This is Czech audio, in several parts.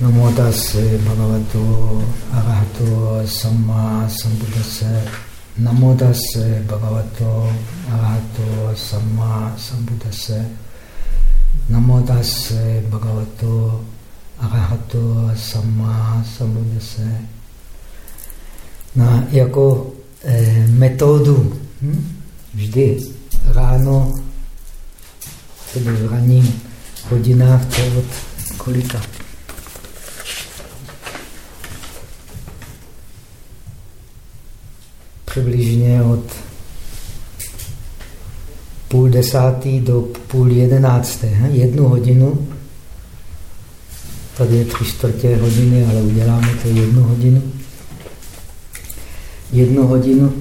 Namo bhagavato arahato samma sambuddhase. Namo bhagavato arahato samma sambuddhase. Namo bhagavato arahato samma sambuddhase. Na, jako eh, metodu hm? vždy ráno, tedy v ranním hodinách, to od kolika? Přibližně od půl desátý do půl jedenácté. Jednu hodinu. Tady je tři čtvrtě hodiny, ale uděláme to jednu hodinu. Jednu hodinu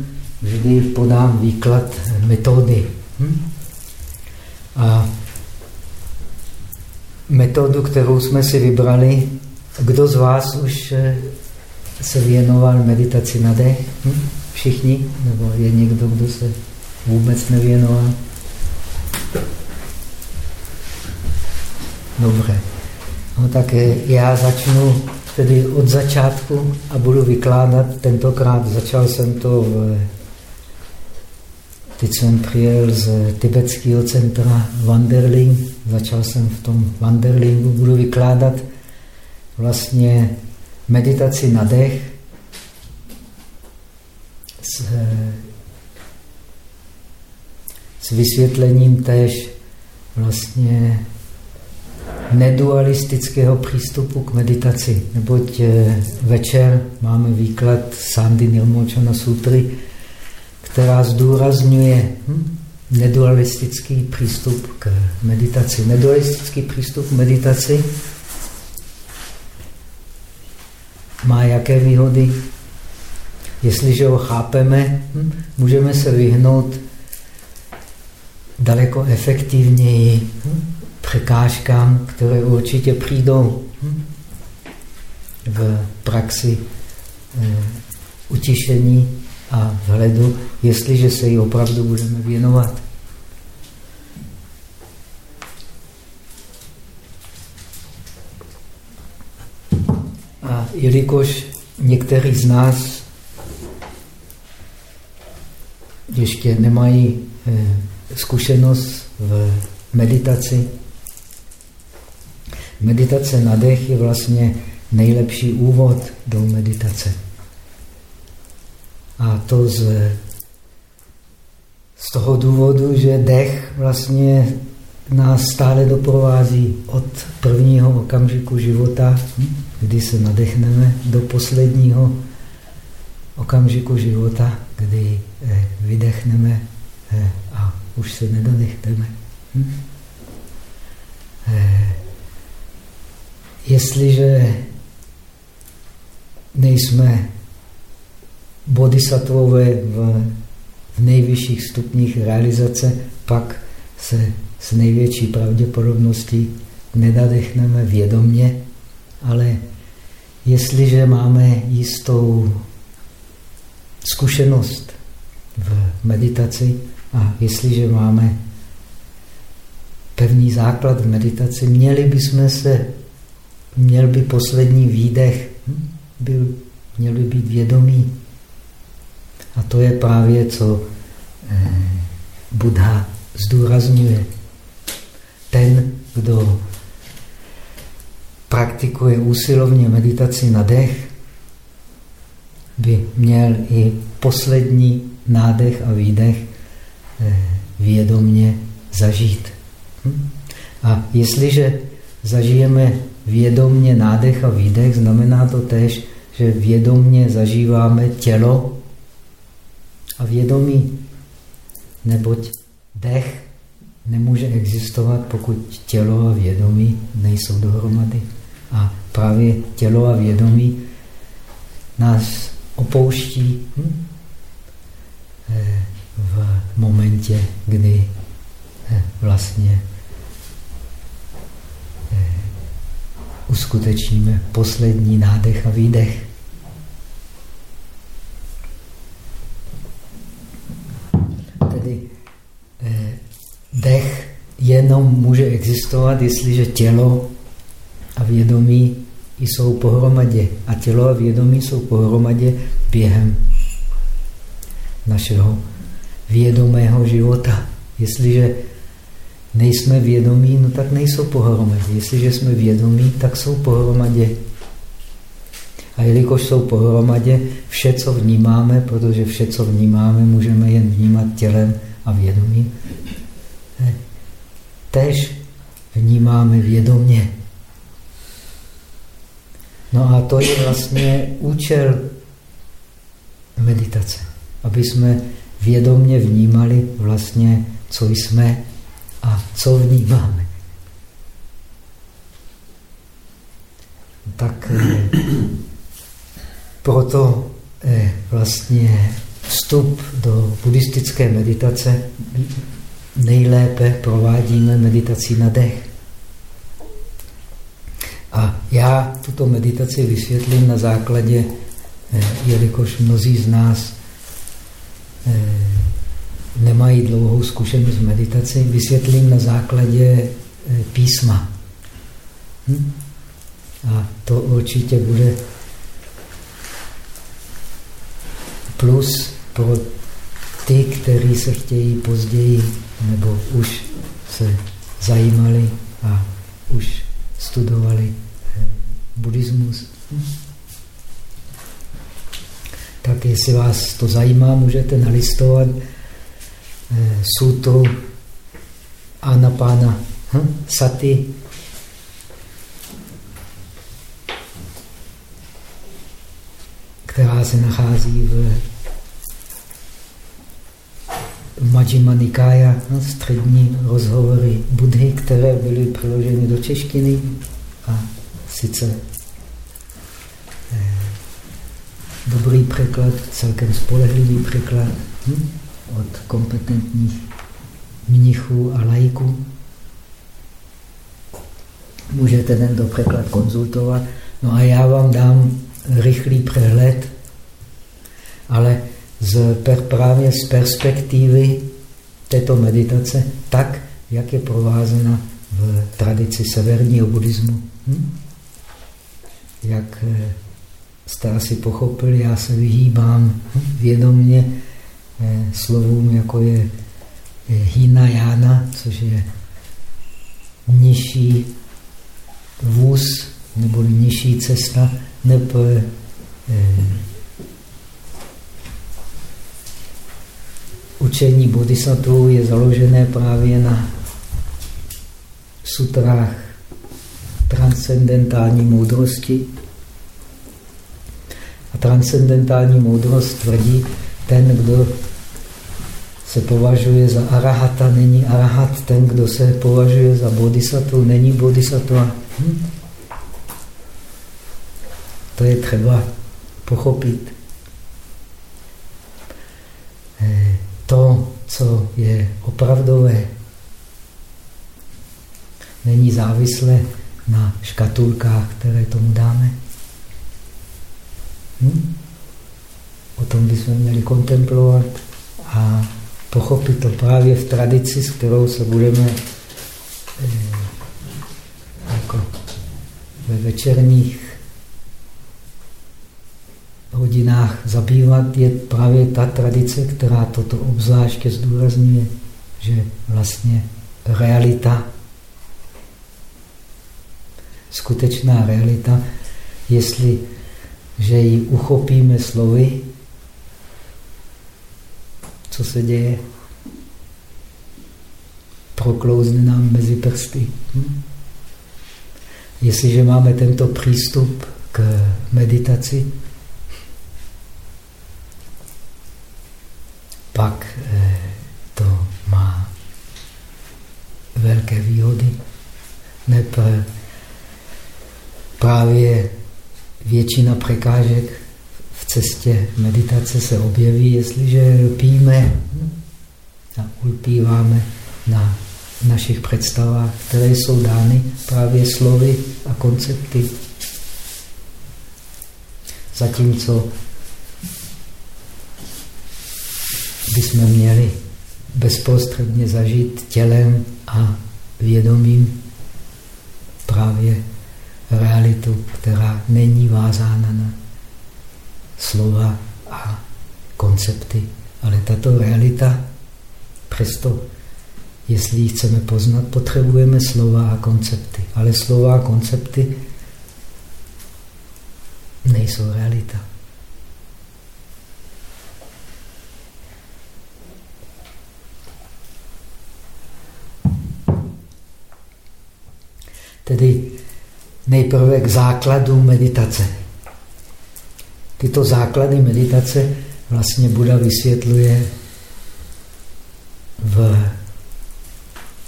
vždy podám výklad metody. Hm? A metodu, kterou jsme si vybrali, kdo z vás už eh, se věnoval meditaci na dech? Hm? Všichni? Nebo je někdo, kdo se vůbec nevěnoval? Dobře. No tak já začnu tedy od začátku a budu vykládat. Tentokrát začal jsem to v... Teď jsem přijel z tibetského centra Wanderling. Začal jsem v tom Wanderlingu. Budu vykládat vlastně meditaci na dech s, s vysvětlením též vlastně nedualistického přístupu k meditaci. Neboť eh, večer máme výklad Sandy Nilmochana Sutry, která zdůrazňuje hm, nedualistický přístup k meditaci. Nedualistický přístup k meditaci má jaké výhody? Jestliže ho chápeme, hm, můžeme se vyhnout daleko efektivněji hm, překážkám, které určitě přijdou hm, v praxi eh, utišení a vhledu, jestliže se jí opravdu budeme věnovat. A jelikož některý z nás ještě nemají eh, zkušenost v meditaci. Meditace na dech je vlastně nejlepší úvod do meditace. A to z, z toho důvodu, že dech vlastně nás stále doprovází od prvního okamžiku života, kdy se nadechneme, do posledního okamžiku života, kdy eh, vydechneme eh, a už se nedodechneme. Hm? Eh, jestliže nejsme bodhisattvové v, v nejvyšších stupních realizace, pak se s největší pravděpodobností nedadechneme vědomně, ale jestliže máme jistou zkušenost v meditaci a jestliže máme pevný základ v meditaci, měli bychom se, měl by poslední výdech, hm, byl, měl by být vědomý. A to je právě, co eh, Buddha zdůrazňuje. Ten, kdo praktikuje úsilovně meditaci na dech, by měl i poslední nádech a výdech eh, vědomně zažít. Hm? A jestliže zažijeme vědomně nádech a výdech, znamená to tež, že vědomně zažíváme tělo a vědomí, neboť dech nemůže existovat, pokud tělo a vědomí nejsou dohromady. A právě tělo a vědomí nás opouští hm? Eh, v momentě, kdy eh, vlastně eh, uskutečníme poslední nádech a výdech. Tedy dech jenom může existovat, jestliže tělo a vědomí jsou pohromadě a tělo a vědomí jsou pohromadě během našeho vědomého života. Jestliže nejsme vědomí, no tak nejsou pohromadě. Jestliže jsme vědomí, tak jsou pohromadě. A jelikož jsou pohromadě, vše, co vnímáme, protože vše, co vnímáme, můžeme jen vnímat tělem a vědomím, tež vnímáme vědomě. No a to je vlastně účel meditace, aby jsme vědomně vnímali vlastně, co jsme a co vnímáme. Tak eh, proto eh, vlastně vstup do buddhistické meditace nejlépe provádíme meditací na dech. A já tuto meditaci vysvětlím na základě, eh, jelikož mnozí z nás eh, nemají dlouhou zkušenost s meditací, vysvětlím na základě eh, písma. Hm? A to určitě bude plus pro ty, kteří se chtějí později nebo už se zajímali a už studovali eh, buddhismus. Tak jestli vás to zajímá, můžete nalistovat eh, sutru Anapána hm? Sati. která se nachází v Majjima Nikaya, no, střední rozhovory Budhy, které byly přeloženy do češtiny a sice eh, dobrý překlad, celkem spolehlivý překlad hm, od kompetentních mnichů a lajků. Můžete tento překlad konzultovat. No a já vám dám rychlý přehled, ale z, právě z perspektivy této meditace, tak, jak je provázena v tradici severního buddhismu. Hm? Jak eh, jste asi pochopili, já se vyhýbám vědomně eh, slovům, jako je Hinayana, což je nižší vůz nebo nižší cesta, nebo eh, učení bodhisattvů je založené právě na sutrách transcendentální moudrosti. A transcendentální moudrost tvrdí, ten, kdo se považuje za arahata, není arahat. Ten, kdo se považuje za bodhisattva, není bodhisattva. Hm? To je třeba pochopit. To, co je opravdové, není závislé na škatulkách, které tomu dáme. Hm? O tom bychom měli kontemplovat a pochopit to právě v tradici, s kterou se budeme eh, jako ve večerních hodinách zabývat, je právě ta tradice, která toto obzvláště zdůrazňuje, že vlastně realita, skutečná realita, jestli že ji uchopíme slovy, co se děje, proklouzne nám mezi prsty. Hm? Jestliže máme tento přístup k meditaci, pak eh, to má velké výhody. Neb právě většina překážek v cestě meditace se objeví, jestliže lpíme a ulpíváme na našich představách, které jsou dány právě slovy a koncepty. Zatímco bychom měli bezprostředně zažít tělem a vědomím právě realitu, která vázána na slova a koncepty. Ale tato realita, přesto, jestli ji chceme poznat, potřebujeme slova a koncepty. Ale slova a koncepty nejsou realita. Tedy nejprve k základu meditace. Tyto základy meditace vlastně Buda vysvětluje v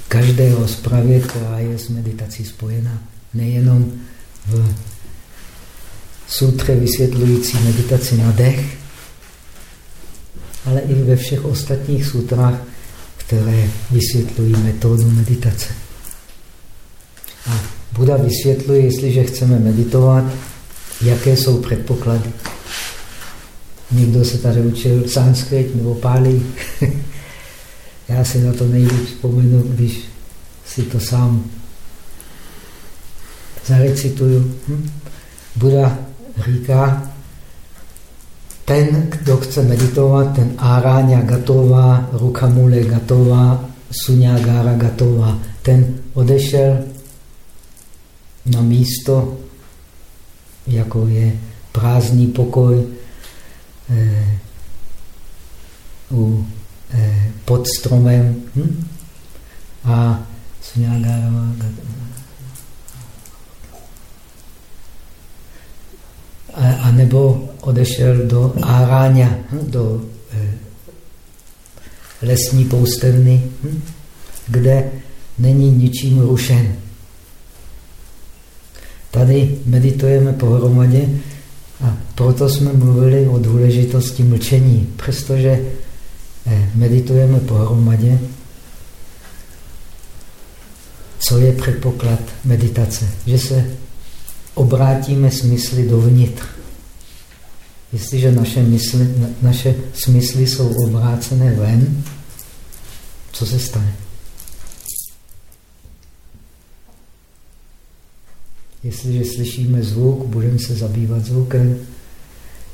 každé rozpravě, která je s meditací spojená. Nejenom v sutře vysvětlující meditaci na dech, ale i ve všech ostatních sutrách, které vysvětlují metodu meditace. A Buda vysvětluje, jestliže chceme meditovat, jaké jsou předpoklady. Někdo se tady učil sanskrit nebo pálí. Já si na to nejvíc vzpomenu, když si to sám zarecituju. Hm? Buda říká, ten, kdo chce meditovat, ten áráňa gatová, rukamule gatová, sunyagara gatová, ten odešel na místo, jako je prázdný pokoj eh, u, eh, pod stromem hm? a a nebo odešel do Aráňa, hm? do eh, lesní poustevny, hm? kde není ničím rušen. Tady meditujeme pohromadě a proto jsme mluvili o důležitosti mlčení. Přestože eh, meditujeme pohromadě, co je předpoklad meditace? Že se obrátíme smysly dovnitř. Jestliže naše, mysli, naše smysly jsou obrácené ven, co se stane? Jestliže slyšíme zvuk, budeme se zabývat zvukem.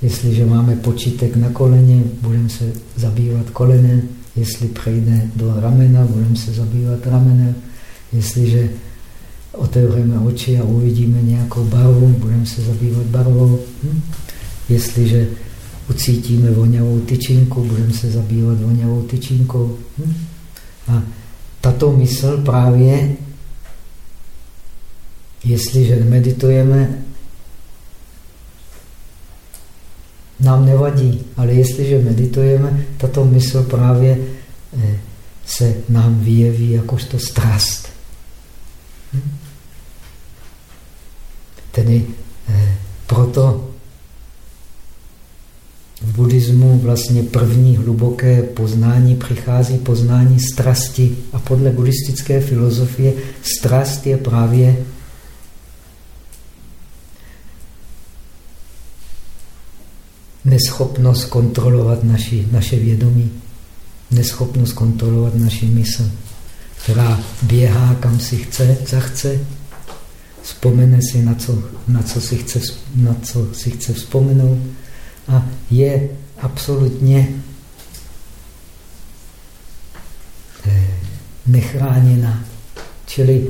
Jestliže máme počítek na koleně, budeme se zabývat kolenem. Jestli přejde do ramena, budeme se zabývat ramenem. Jestliže otevřeme oči a uvidíme nějakou barvu, budeme se zabývat barvou. Hm? Jestliže ucítíme voňavou tyčinku, budeme se zabývat voňavou tyčinkou. Hm? A tato mysl právě Jestliže meditujeme, nám nevadí, ale jestliže meditujeme, tato mysl právě eh, se nám vyjeví jakožto strast. Hm? Tedy eh, proto v buddhismu vlastně první hluboké poznání přichází poznání strasti. A podle buddhistické filozofie strast je právě neschopnost kontrolovat naši, naše vědomí, neschopnost kontrolovat naši mysl, která běhá, kam si chce, zachce, vzpomene si, na co, na co, si, chce, na co si chce vzpomenout a je absolutně eh, nechráněna. Čili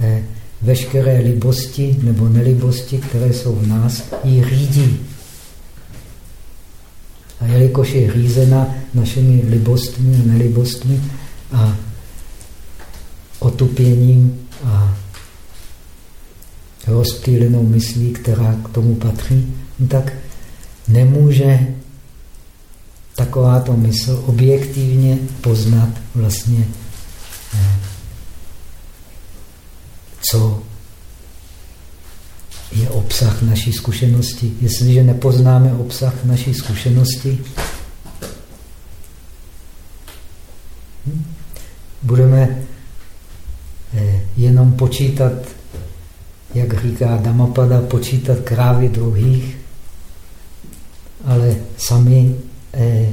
eh, veškeré libosti nebo nelibosti, které jsou v nás, ji řídí. A jelikož je řízena našimi libostmi a nelibostmi a otupěním a rozptýlenou myslí, která k tomu patří, no tak nemůže takováto mysl objektivně poznat vlastně, eh, co je obsah naší zkušenosti. Jestliže nepoznáme obsah naší zkušenosti, hm, budeme eh, jenom počítat, jak říká Damapada, počítat krávy druhých, ale sami eh,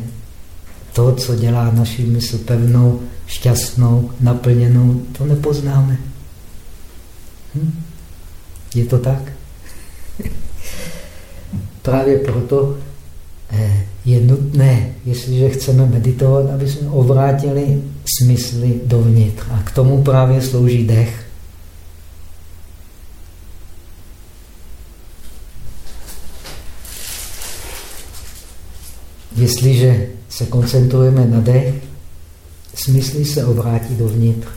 to, co dělá naši mysl pevnou, šťastnou, naplněnou, to nepoznáme. Hm? Je to tak? Právě proto eh, je nutné, jestliže chceme meditovat, aby jsme obrátili smysly dovnitř. A k tomu právě slouží dech. Jestliže se koncentrujeme na dech, smysly se obrátí dovnitř.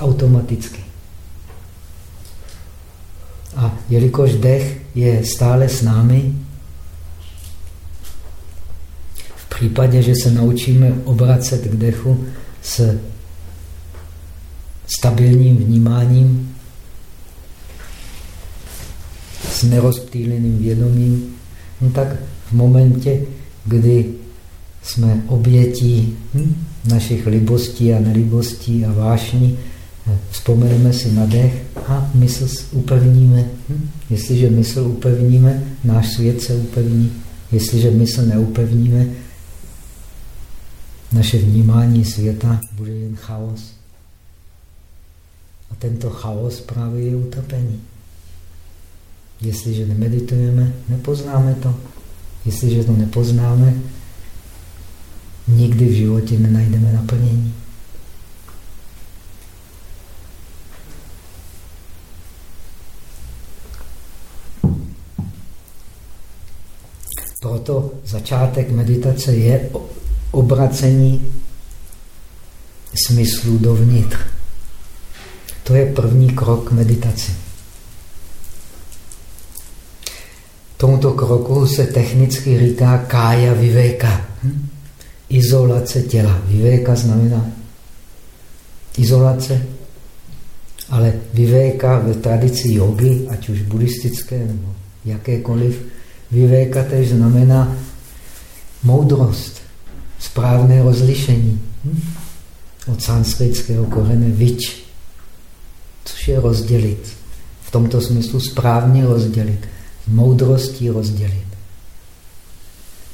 Automaticky. A jelikož dech je stále s námi, v případě, že se naučíme obracet k dechu s stabilním vnímáním, s nerozptýleným vědomím, no tak v momentě, kdy jsme obětí našich libostí a nelibostí a vášní, vzpomeneme si na dech a mysl upevníme. Hm? Jestliže mysl upevníme, náš svět se upevní. Jestliže mysl neupevníme, naše vnímání světa bude jen chaos. A tento chaos právě je utrpení. Jestliže nemeditujeme, nepoznáme to. Jestliže to nepoznáme, nikdy v životě nenajdeme naplnění. Proto začátek meditace je obracení smyslu dovnitř. To je první krok meditace. Tomuto kroku se technicky říká kája vivéka. Hm? Izolace těla. Vivéka znamená izolace, ale vivéka ve tradici jogy, ať už buddhistické nebo jakékoliv, Vivéka tež znamená moudrost, správné rozlišení. Hm? Od sanskritského korene vič, což je rozdělit. V tomto smyslu správně rozdělit. Moudrostí rozdělit.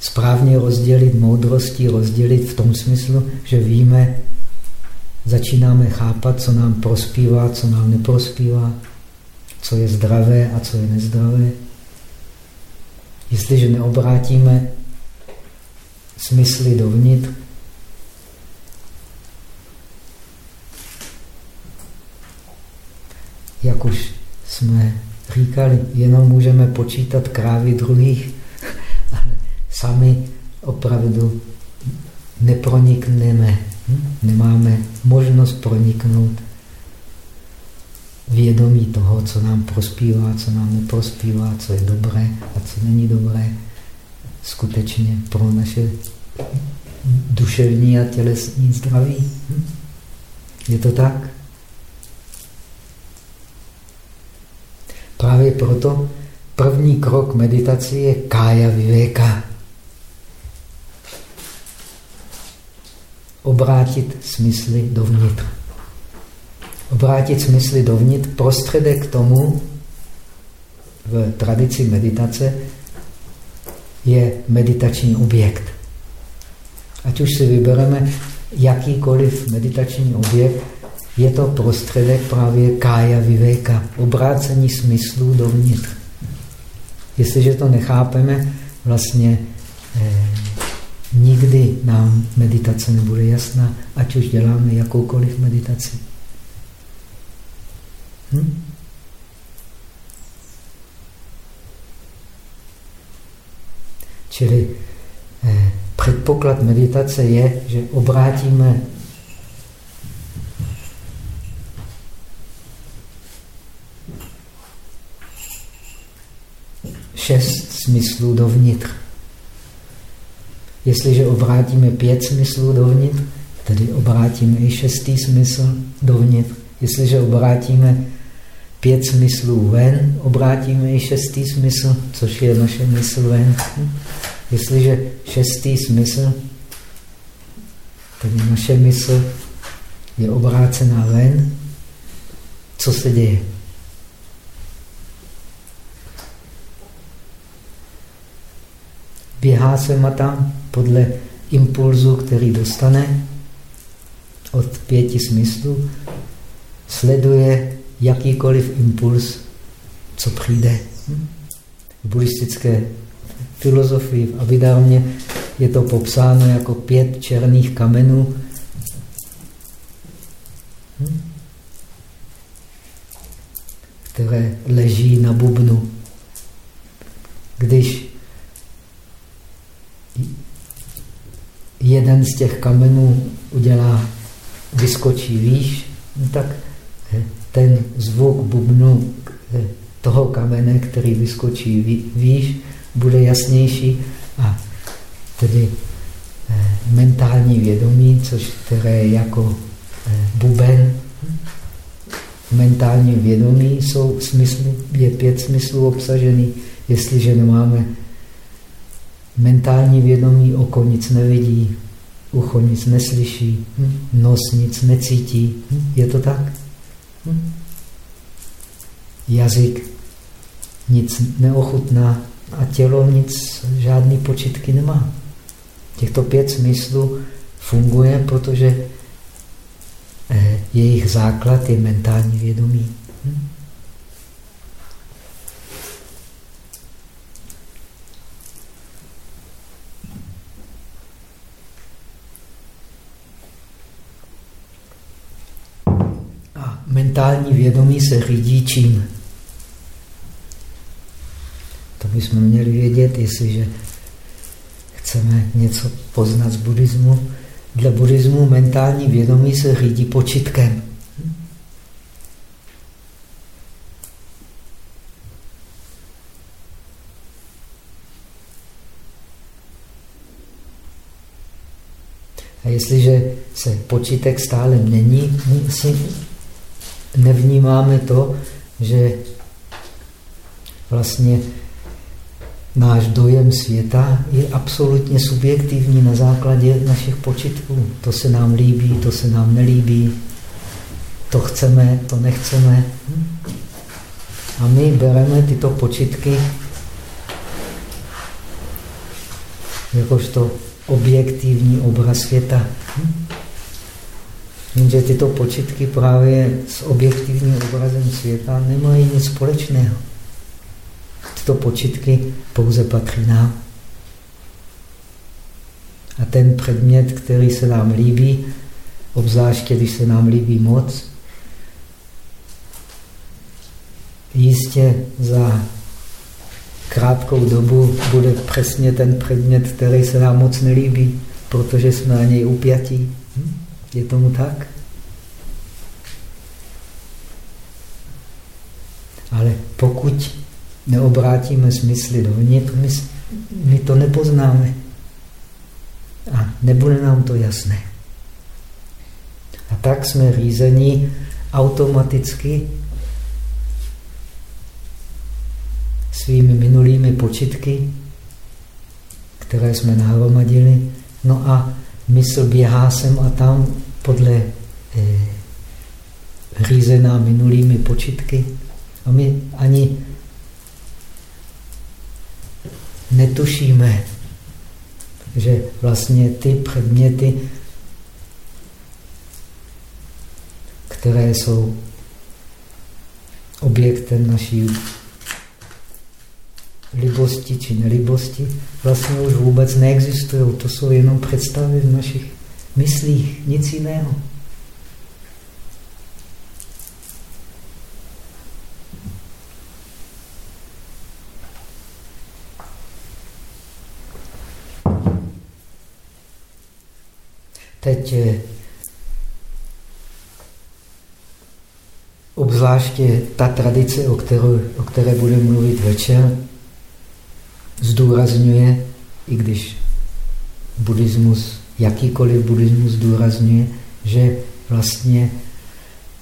Správně rozdělit, moudrostí rozdělit v tom smyslu, že víme, začínáme chápat, co nám prospívá, co nám neprospívá, co je zdravé a co je nezdravé. Jestliže neobrátíme smysly dovnitř, jak už jsme říkali, jenom můžeme počítat krávy druhých, ale sami opravdu nepronikneme. Hm? Nemáme možnost proniknout vědomí toho, co nám prospívá, co nám neprospívá, co je dobré a co není dobré, skutečně pro naše duševní a tělesní zdraví. Je to tak? Právě proto první krok meditace je kája vivéka. Obrátit smysly dovnitř obrátit smysly dovnitř, prostředek k tomu v tradici meditace je meditační objekt. Ať už si vybereme jakýkoliv meditační objekt, je to prostředek právě kája vivéka, obrácení smyslů dovnitř. Jestliže to nechápeme, vlastně eh, nikdy nám meditace nebude jasná, ať už děláme jakoukoliv meditaci. Hm? Čili eh, předpoklad meditace je, že obrátíme šest smyslů dovnitř. Jestliže obrátíme pět smyslů dovnitř, tedy obrátíme i šestý smysl dovnitř. Jestliže obrátíme pět smyslů ven, obrátíme i šestý smysl, což je naše mysl ven. Jestliže šestý smysl, tedy naše mysl je obrácená ven, co se děje? Běhá se tam podle impulzu, který dostane od pěti smyslů, sleduje jakýkoliv impuls, co přijde. V buddhistické filozofii v Abhidharmě je to popsáno jako pět černých kamenů, které leží na bubnu. Když jeden z těch kamenů udělá, vyskočí výš, no tak ten zvuk bubnu eh, toho kamene, který vyskočí výš, bude jasnější a tedy eh, mentální vědomí, což které je jako buben, mentální vědomí jsou smysly, je pět smyslů obsažený. Jestliže nemáme mentální vědomí, oko nic nevidí, ucho nic neslyší, hm? nos nic necítí. Hm? Je to tak? Jazyk nic neochutná a tělo nic, žádný počitky nemá. Těchto pět smyslů funguje, protože eh, jejich základ je mentální vědomí. Hm? Mentální vědomí se řídí čím? To bychom měli vědět, jestliže chceme něco poznat z buddhismu. Dle buddhismu mentální vědomí se řídí počitkem. A jestliže se počítek stále mění, nevnímáme to, že vlastně náš dojem světa je absolutně subjektivní na základě našich počitků. To se nám líbí, to se nám nelíbí, to chceme, to nechceme. A my bereme tyto počitky jakožto objektivní obraz světa. Jenže tyto počitky právě s objektivním obrazem světa nemají nic společného. Tyto počitky pouze patří nám. A ten předmět, který se nám líbí, obzvláště když se nám líbí moc, jistě za krátkou dobu bude přesně ten předmět, který se nám moc nelíbí, protože jsme na něj upjatí. Je tomu tak? Ale pokud neobrátíme smysly dovnitř, my, my to nepoznáme. A nebude nám to jasné. A tak jsme řízení automaticky svými minulými počitky, které jsme nahromadili. No a mysl běhá sem a tam podle eh, řízená minulými počitky. A my ani netušíme, že vlastně ty předměty, které jsou objektem naší libosti či nelibosti, vlastně už vůbec neexistují. To jsou jenom představy v našich myslích, nic jiného. Teď eh, obzvláště ta tradice, o, kterou, o které budeme mluvit večer, zdůrazňuje, i když buddhismus, jakýkoliv buddhismus zdůrazňuje, že vlastně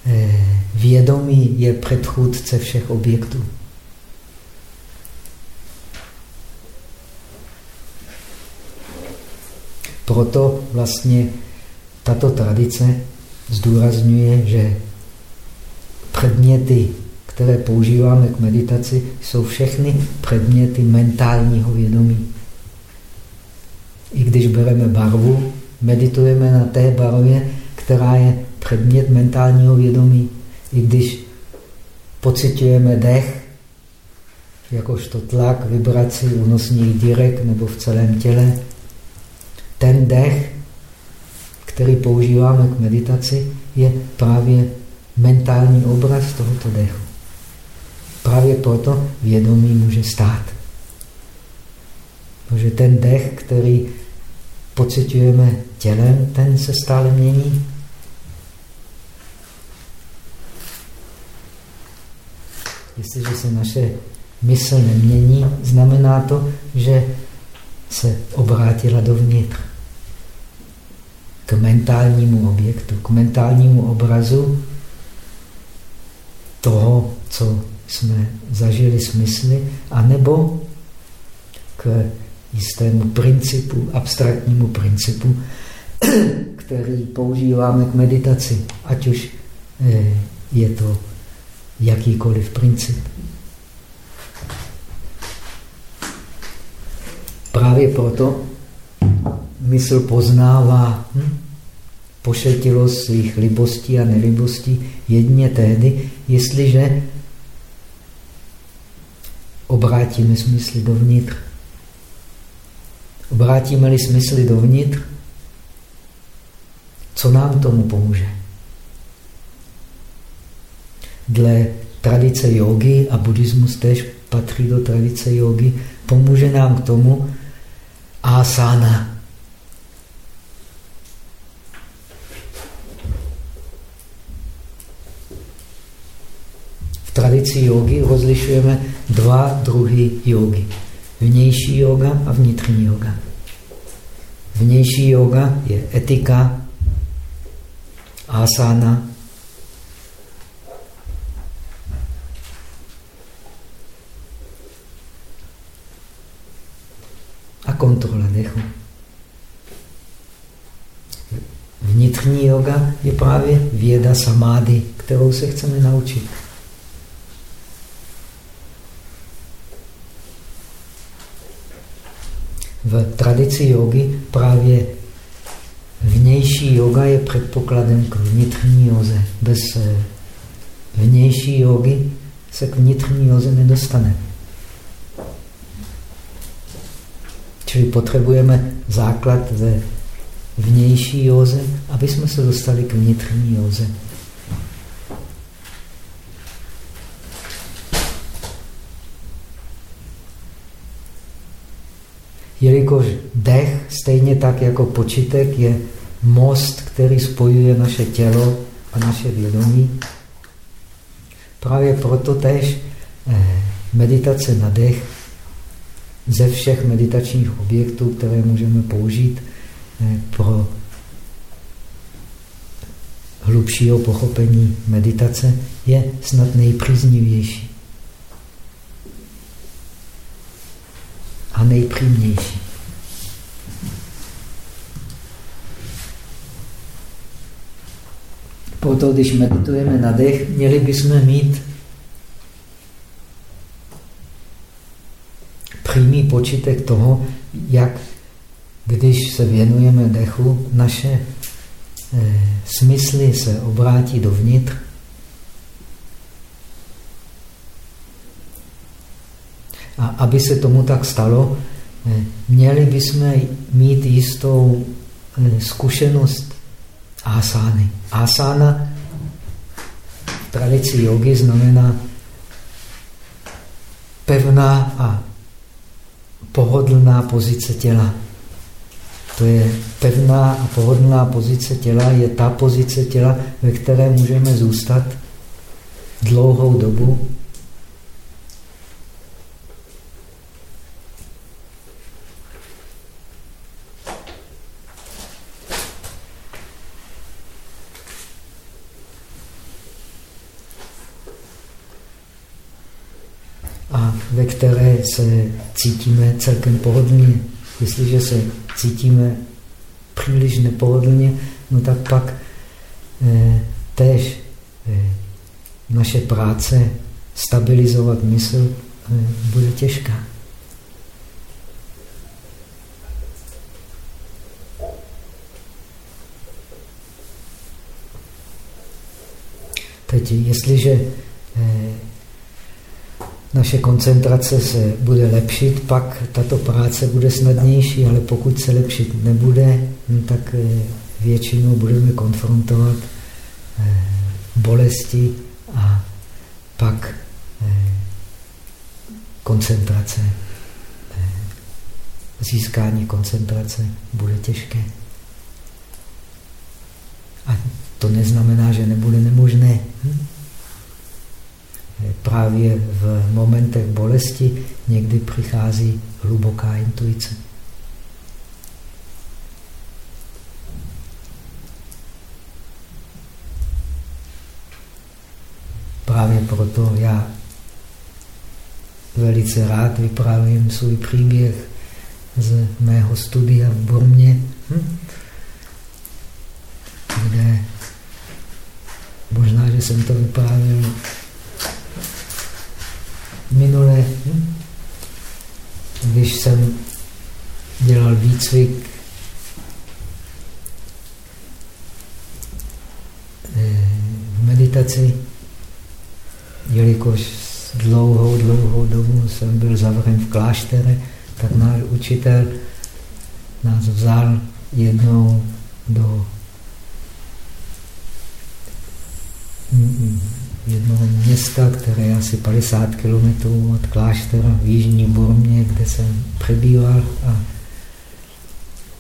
eh, vědomí je předchůdce všech objektů. Proto vlastně tato tradice zdůrazňuje, že předměty, které používáme k meditaci, jsou všechny předměty mentálního vědomí. I když bereme barvu, meditujeme na té barvě, která je předmět mentálního vědomí. I když pocitujeme dech, jakožto tlak, vibraci unosních dírek nebo v celém těle. Ten dech, který používáme k meditaci, je právě mentální obraz tohoto dechu. Právě proto vědomí může stát. Protože ten dech, který pocitujeme tělem, ten se stále mění. Jestliže se naše mysl nemění, znamená to, že se obrátila dovnitř k mentálnímu objektu, k mentálnímu obrazu toho, co jsme zažili smysly, anebo k jistému principu, abstraktnímu principu, který používáme k meditaci, ať už eh, je to jakýkoliv princip. Právě proto mysl poznává hm, pošetilost svých libostí a nelibostí jedně tehdy, jestliže obrátíme smysly dovnitř. Obrátíme-li smysly dovnitř, co nám tomu pomůže? Dle tradice jogy a buddhismus tež patří do tradice jogy, pomůže nám k tomu asana. V tradici jogy rozlišujeme dva druhy jogy. Vnější yoga a vnitřní yoga. Vnější yoga je etika, asana, a kontrola dechu. Vnitřní yoga je právě věda samády, kterou se chceme naučit. V tradici jogy právě vnější yoga je předpokladem k vnitřní joze. Bez eh, vnější jogy se k vnitřní joze nedostane. Čili potřebujeme základ ve vnější joze, aby jsme se dostali k vnitřní joze. Jelikož dech, stejně tak jako počítek, je most, který spojuje naše tělo a naše vědomí. Právě proto tež eh, meditace na dech ze všech meditačních objektů, které můžeme použít eh, pro hlubšího pochopení meditace, je snad nejpříznivější. A nejpřímnější. Proto, když meditujeme na dech, měli bychom mít přímý počítek toho, jak když se věnujeme dechu, naše eh, smysly se obrátí dovnitř A aby se tomu tak stalo, eh, měli bychom mít jistou eh, zkušenost asány. Asána v tradici jogy znamená pevná a pohodlná pozice těla. To je pevná a pohodlná pozice těla, je ta pozice těla, ve které můžeme zůstat dlouhou dobu ve se cítíme celkem pohodlně. Jestliže se cítíme příliš nepohodlně, no tak pak eh, tež eh, naše práce stabilizovat mysl eh, bude těžká. Teď, jestliže eh, naše koncentrace se bude lepšit, pak tato práce bude snadnější, ale pokud se lepšit nebude, no tak eh, většinou budeme konfrontovat eh, bolesti a pak eh, koncentrace, získání koncentrace bude těžké. A to neznamená, že nebude nemožné. Hm? Právě v momentech bolesti někdy přichází hluboká intuice. Právě proto já velice rád vyprávím svůj příběh z mého studia v Burmě, hm? kde možná, že jsem to vyprávěl minule, když jsem dělal výcvik eh, v meditaci, jelikož dlouhou, dlouhou dobu jsem byl zavřen v kláštere, tak náš učitel nás vzal jednou do jednoho města, které je asi 50 km od kláštera v Jižní Burmě, kde jsem přebýval a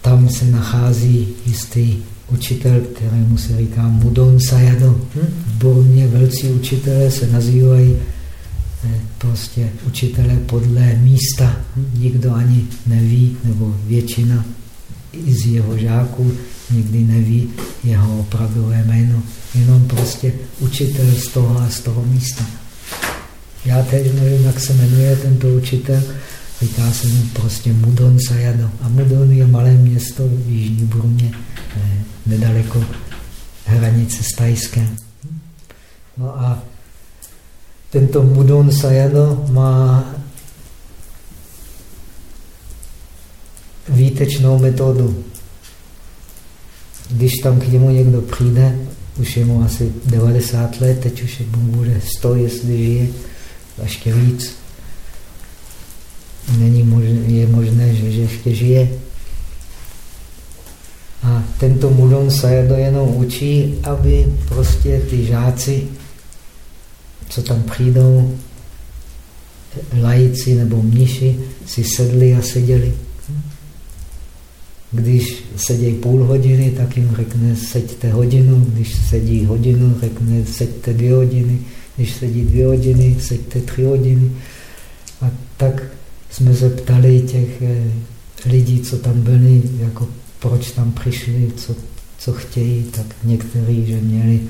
tam se nachází jistý učitel, kterému se říká Mudon Sayado. Hm? V Burmě velcí učitelé se nazývají eh, prostě učitelé podle místa. Hm? Nikdo ani neví, nebo většina i z jeho žáků nikdy neví jeho opravdové jméno. Jenom prostě učitel z toho a z toho místa. Já teď nevím, jak se jmenuje tento učitel, říká se mu prostě Mudon Sayado. A Mudon je malé město v Jižní Brumě, nedaleko hranice s Tajskem. No a tento Mudon Sayado má výtečnou metodu. Když tam k němu někdo přijde, už je mu asi 90 let, teď už mu bude 100, jestli žije, ještě víc. Není možné, je možné, že, že ještě žije. A tento Mudon Sayado jenom učí, aby prostě ty žáci, co tam přijdou, lajíci nebo mniši, si sedli a seděli. Když sedí půl hodiny, tak jim řekne, seďte hodinu. Když sedí hodinu, řekne, seďte dvě hodiny. Když sedí dvě hodiny, seďte tři hodiny. A tak jsme se ptali těch eh, lidí, co tam byli, jako proč tam přišli, co, co chtějí, tak někteří, že měli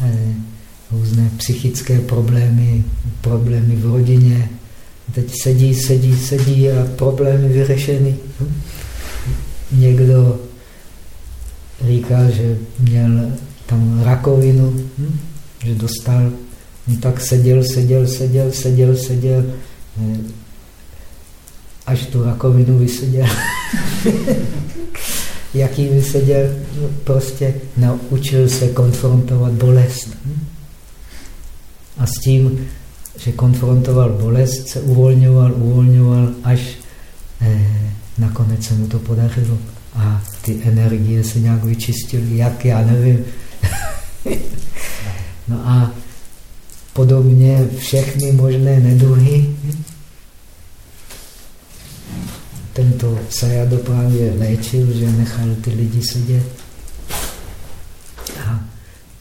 eh, různé psychické problémy, problémy v rodině. Teď sedí, sedí, sedí a problémy vyřešeny. Hm? Někdo říkal, že měl tam rakovinu, hm? že dostal, no tak seděl, seděl, seděl, seděl, seděl, eh, až tu rakovinu vyseděl. Jaký vyseděl? No, prostě naučil se konfrontovat bolest. Hm? A s tím, že konfrontoval bolest, se uvolňoval, uvolňoval, až eh, Nakonec se mu to podařilo a ty energie se nějak vyčistily. Jak, já nevím. no a podobně všechny možné neduhy. Tento Sayado právě léčil, že nechal ty lidi sedět. A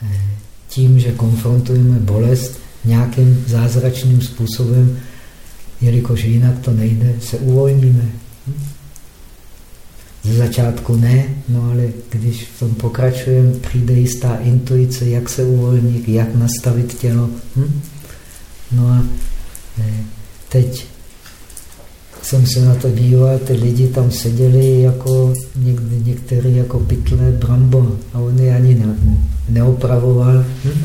e, tím, že konfrontujeme bolest nějakým zázračným způsobem, jelikož jinak to nejde, se uvolníme. Ze začátku ne, no ale když v tom pokračujeme, přijde jistá intuice, jak se uvolnit, jak nastavit tělo. Hm? No a eh, teď jsem se na to díval, ty lidi tam seděli jako někdy, některý jako pytle brambo a on je ani ne, neopravoval. Hm?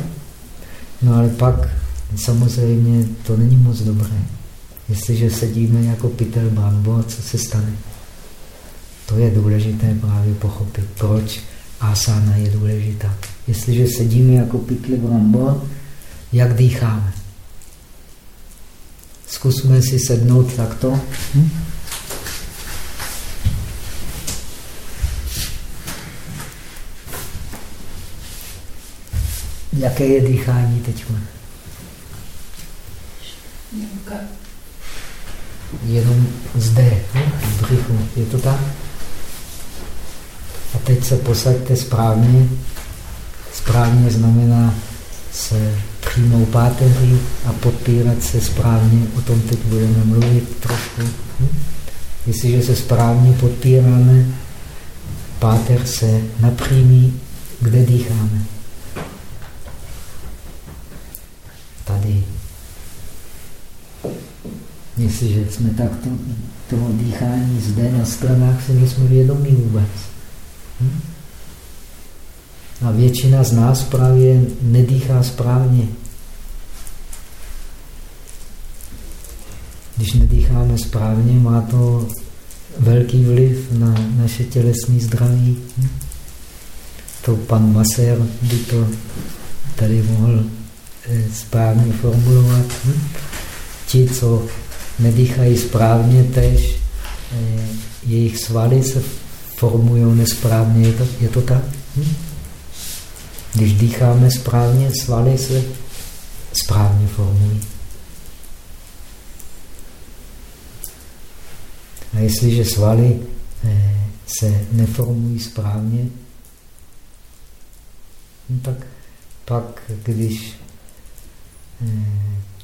No ale pak samozřejmě to není moc dobré. Jestliže sedíme jako pytel brambo, co se stane? To je důležité právě pochopit, proč asana je důležitá. Jestliže sedíme jako pytli v rambo, jak dýcháme? Zkusme si sednout takto. Hm? Jaké je dýchání teď? Jenom zde, v břichu. Je to tak? A teď se posaďte správně. Správně znamená se přímou páteří a podpírat se správně. O tom teď budeme mluvit trošku. Hm? Jestliže se správně podpíráme, páter se napřímí, kde dýcháme. Tady. Jestliže jsme takto toho dýchání zde na stranách si nejsme vědomí vůbec. A většina z nás právě nedýchá správně. Když nedýcháme správně, má to velký vliv na naše tělesné zdraví. To pan Maser by to tady mohl eh, správně formulovat. Ti, co nedýchají správně, tež eh, jejich svaly se formují nesprávně. Je to, je to tak? Hm? Když dýcháme správně, svaly se správně formují. A jestliže svaly eh, se neformují správně, no tak pak, když eh,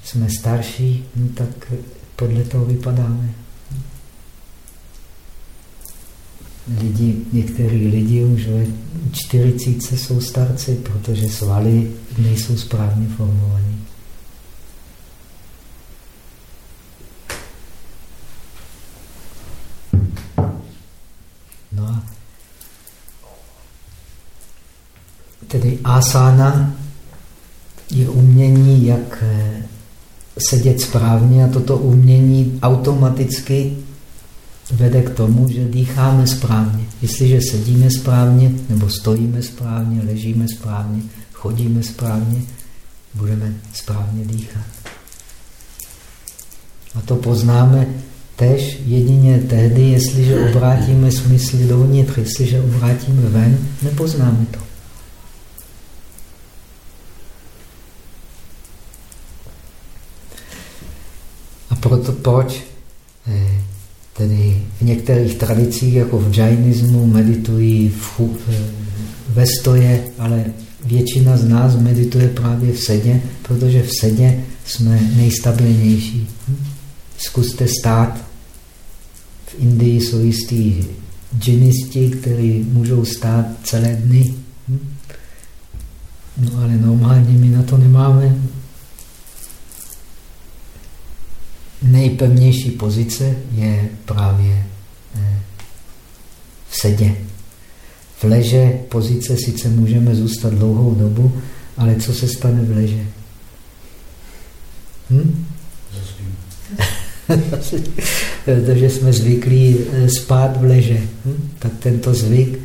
jsme starší, no tak podle toho vypadáme. Lidi, některý lidi už ve 40 jsou starci, protože svaly nejsou správně formované. No a tedy asana je umění, jak eh, sedět správně a toto umění automaticky vede k tomu, že dýcháme správně. Jestliže sedíme správně, nebo stojíme správně, ležíme správně, chodíme správně, budeme správně dýchat. A to poznáme tež jedině tehdy, jestliže obrátíme smysly dovnitř. Jestliže obrátíme ven, nepoznáme to. A proto proč? Eh, Tedy některých tradicích, jako v džajnismu, meditují v, ve stoje, ale většina z nás medituje právě v sedě, protože v sedě jsme nejstabilnější. Zkuste stát. V Indii jsou jistý džinisti, kteří můžou stát celé dny. No ale normálně my na to nemáme. nejpevnější pozice je právě eh, v sedě. V leže pozice sice můžeme zůstat dlouhou dobu, ale co se stane v leže? Hm? Protože jsme zvyklí eh, spát v leže. Hm? Tak tento zvyk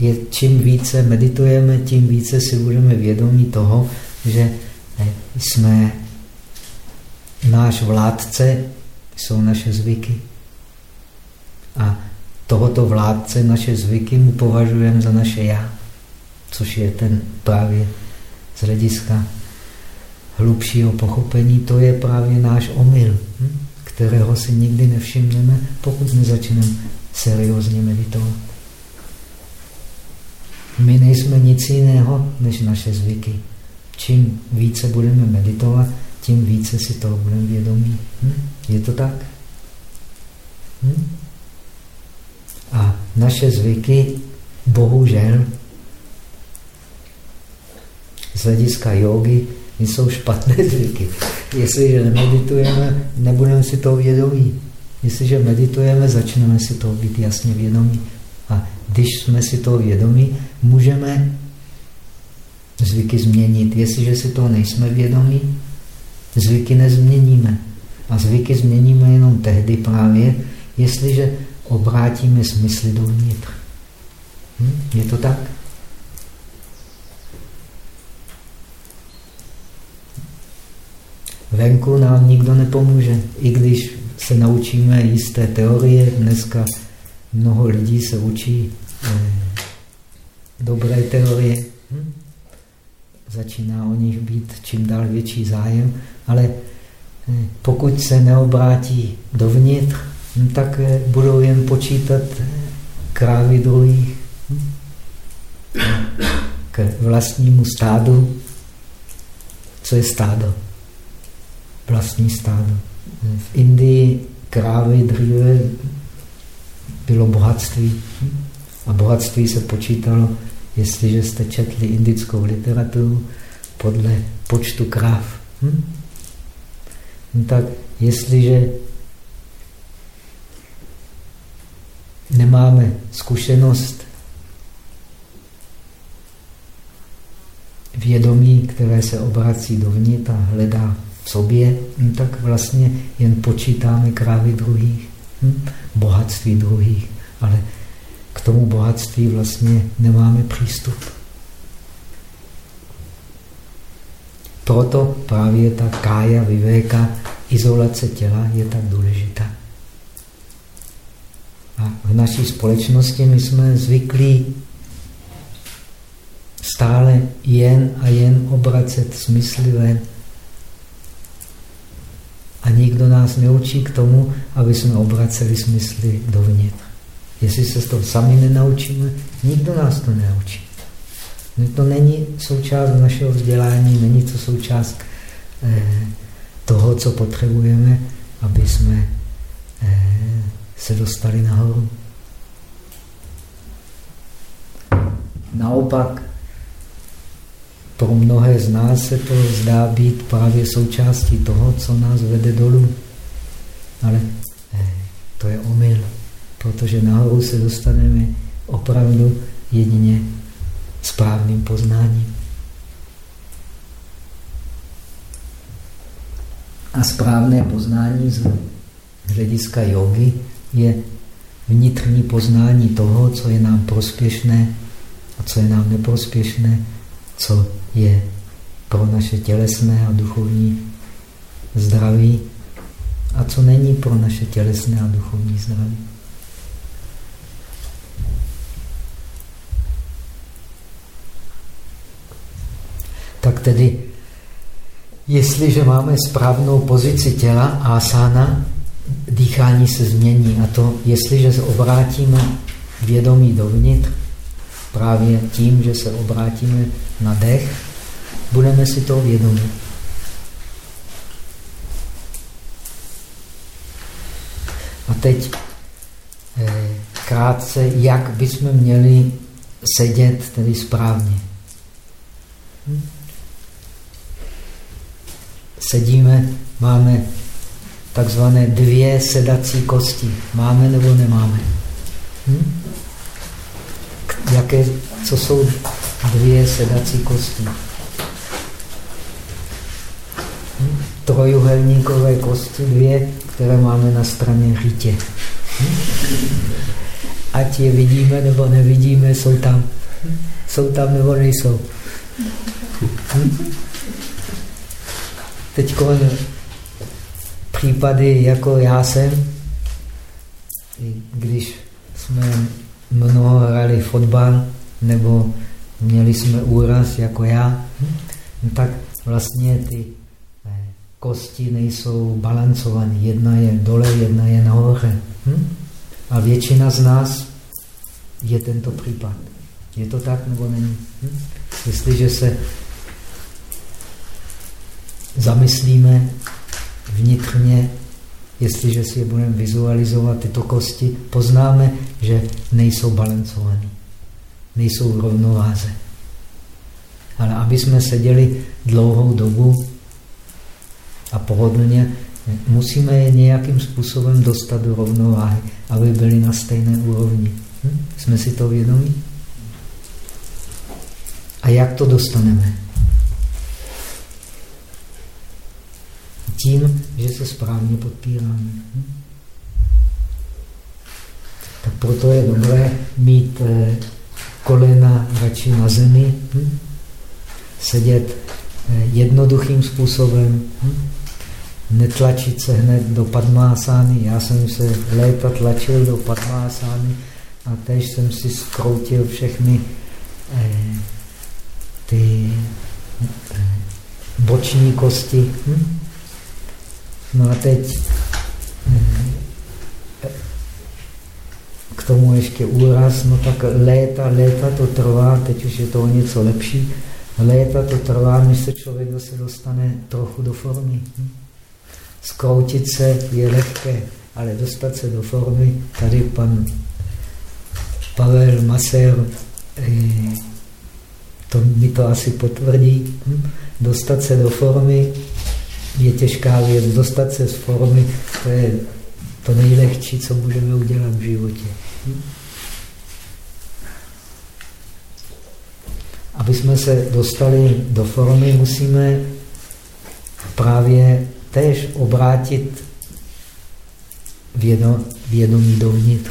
je, čím více meditujeme, tím více si budeme vědomí toho, že eh, jsme náš vládce jsou naše zvyky. A tohoto vládce, naše zvyky, mu považujeme za naše já, což je ten právě z hlediska hlubšího pochopení, to je právě náš omyl, hm? kterého si nikdy nevšimneme, pokud nezačneme seriózně meditovat. My nejsme nic jiného než naše zvyky. Čím více budeme meditovat, tím více si toho budeme vědomí. Hm? Je to tak? Hm? A naše zvyky, bohužel, z hlediska jogy, jsou špatné zvyky. Jestliže nemeditujeme, nebudeme si toho vědomí. Jestliže meditujeme, začneme si toho být jasně vědomí. A když jsme si toho vědomí, můžeme zvyky změnit. Jestliže si toho nejsme vědomí, Zvyky nezměníme. A zvyky změníme jenom tehdy právě, jestliže obrátíme smysly dovnitř. Hm? Je to tak? venku nám nikdo nepomůže. I když se naučíme jisté teorie, dneska mnoho lidí se učí eh, dobré teorie. Hm? Začíná o nich být čím dál větší zájem, ale eh, pokud se neobrátí dovnitř, tak eh, budou jen počítat eh, krávy druhých hm? k vlastnímu stádu. Co je stádo? Vlastní stádo. V Indii krávy dříve bylo bohatství. A bohatství se počítalo, jestliže jste četli indickou literaturu, podle počtu kráv. Hm? No tak jestliže nemáme zkušenost vědomí, které se obrací dovnitř a hledá v sobě, no tak vlastně jen počítáme krávy druhých, hm? bohatství druhých, ale k tomu bohatství vlastně nemáme přístup. Proto právě ta kája, vyvéka, izolace těla je tak důležitá. A v naší společnosti my jsme zvyklí stále jen a jen obracet smysly ven. A nikdo nás neučí k tomu, aby jsme obraceli smysly dovnitř. Jestli se to sami nenaučíme, nikdo nás to neučí. To není součást našeho vzdělání, není to součást eh, toho, co potřebujeme, aby jsme eh, se dostali nahoru. Naopak, pro mnohé z nás se to zdá být právě součástí toho, co nás vede dolů. Ale eh, to je omyl protože nahoru se dostaneme opravdu jedině správným poznáním. A správné poznání z hlediska jogy je vnitřní poznání toho, co je nám prospěšné a co je nám neprospěšné, co je pro naše tělesné a duchovní zdraví a co není pro naše tělesné a duchovní zdraví. tak tedy, jestliže máme správnou pozici těla asana, dýchání se změní. A to, jestliže se obrátíme vědomí dovnitř, právě tím, že se obrátíme na dech, budeme si to vědomí. A teď eh, krátce, jak bychom měli sedět tedy správně. Hm? sedíme, máme takzvané dvě sedací kosti. Máme nebo nemáme? Hm? Jaké, co jsou dvě sedací kosti? Hm? Trojuhelníkové kosti, dvě, které máme na straně řítě. Hm? Ať je vidíme nebo nevidíme, jsou tam. Jsou tam nebo nejsou. Hm? Teď případy, jako já jsem, když jsme mnoho hrali fotbal, nebo měli jsme úraz jako já, no tak vlastně ty eh, kosti nejsou balancované. Jedna je dole, jedna je nahoře. Hm? A většina z nás je tento případ. Je to tak nebo není? Hm? Jestliže se zamyslíme vnitřně, jestliže si je budeme vizualizovat, tyto kosti, poznáme, že nejsou balancované, nejsou v rovnováze. Ale aby jsme seděli dlouhou dobu a pohodlně, musíme je nějakým způsobem dostat do rovnováhy, aby byli na stejné úrovni. Hm? Jsme si to vědomí? A jak to dostaneme? Tím, že se správně podpíráme. Tak proto je dobré mít eh, kolena radši na zemi, hm? sedět eh, jednoduchým způsobem, hm? netlačit se hned do padmásány. Já jsem se léta tlačil do padmásány a tež jsem si skroutil všechny eh, ty boční kosti. Hm? No a teď eh, k tomu ještě úraz, no tak léta, léta to trvá, teď už je to o něco lepší, léta to trvá, než se člověk zase dostane trochu do formy. Skroutit se je lehké, ale dostat se do formy, tady pan Pavel Maser eh, to mi to asi potvrdí. Hm? Dostat se do formy je těžká věc. Dostat se z formy, to je to nejlehčí, co můžeme udělat v životě. Aby jsme se dostali do formy, musíme právě též obrátit vědomí dovnitř.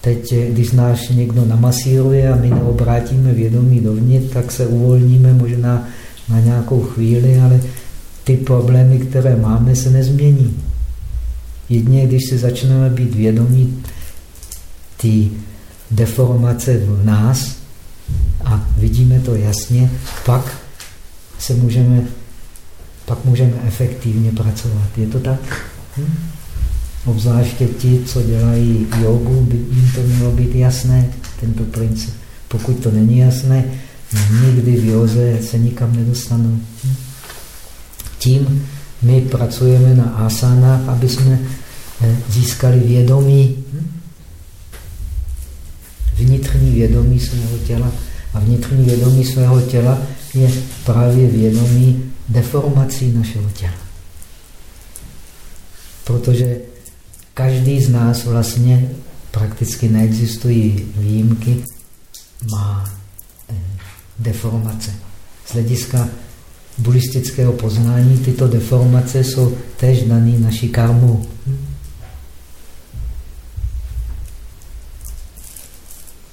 Teď, když nás někdo namasíruje a my neobrátíme vědomí dovnitř, tak se uvolníme možná na nějakou chvíli, ale ty problémy, které máme, se nezmění. Jedně, když si začneme být vědomí ty deformace v nás a vidíme to jasně, pak se můžeme, pak můžeme efektivně pracovat. Je to tak? Hm? Obzvláště ti, co dělají jogu, by jim to mělo být jasné, tento princip. Pokud to není jasné, nikdy v joze se nikam nedostanou. Tím my pracujeme na asánách, aby jsme eh, získali vědomí, vnitřní vědomí svého těla. A vnitřní vědomí svého těla je právě vědomí deformací našeho těla. Protože Každý z nás vlastně, prakticky neexistují výjimky, má deformace. Z hlediska buddhistického poznání tyto deformace jsou též dané naší karmou.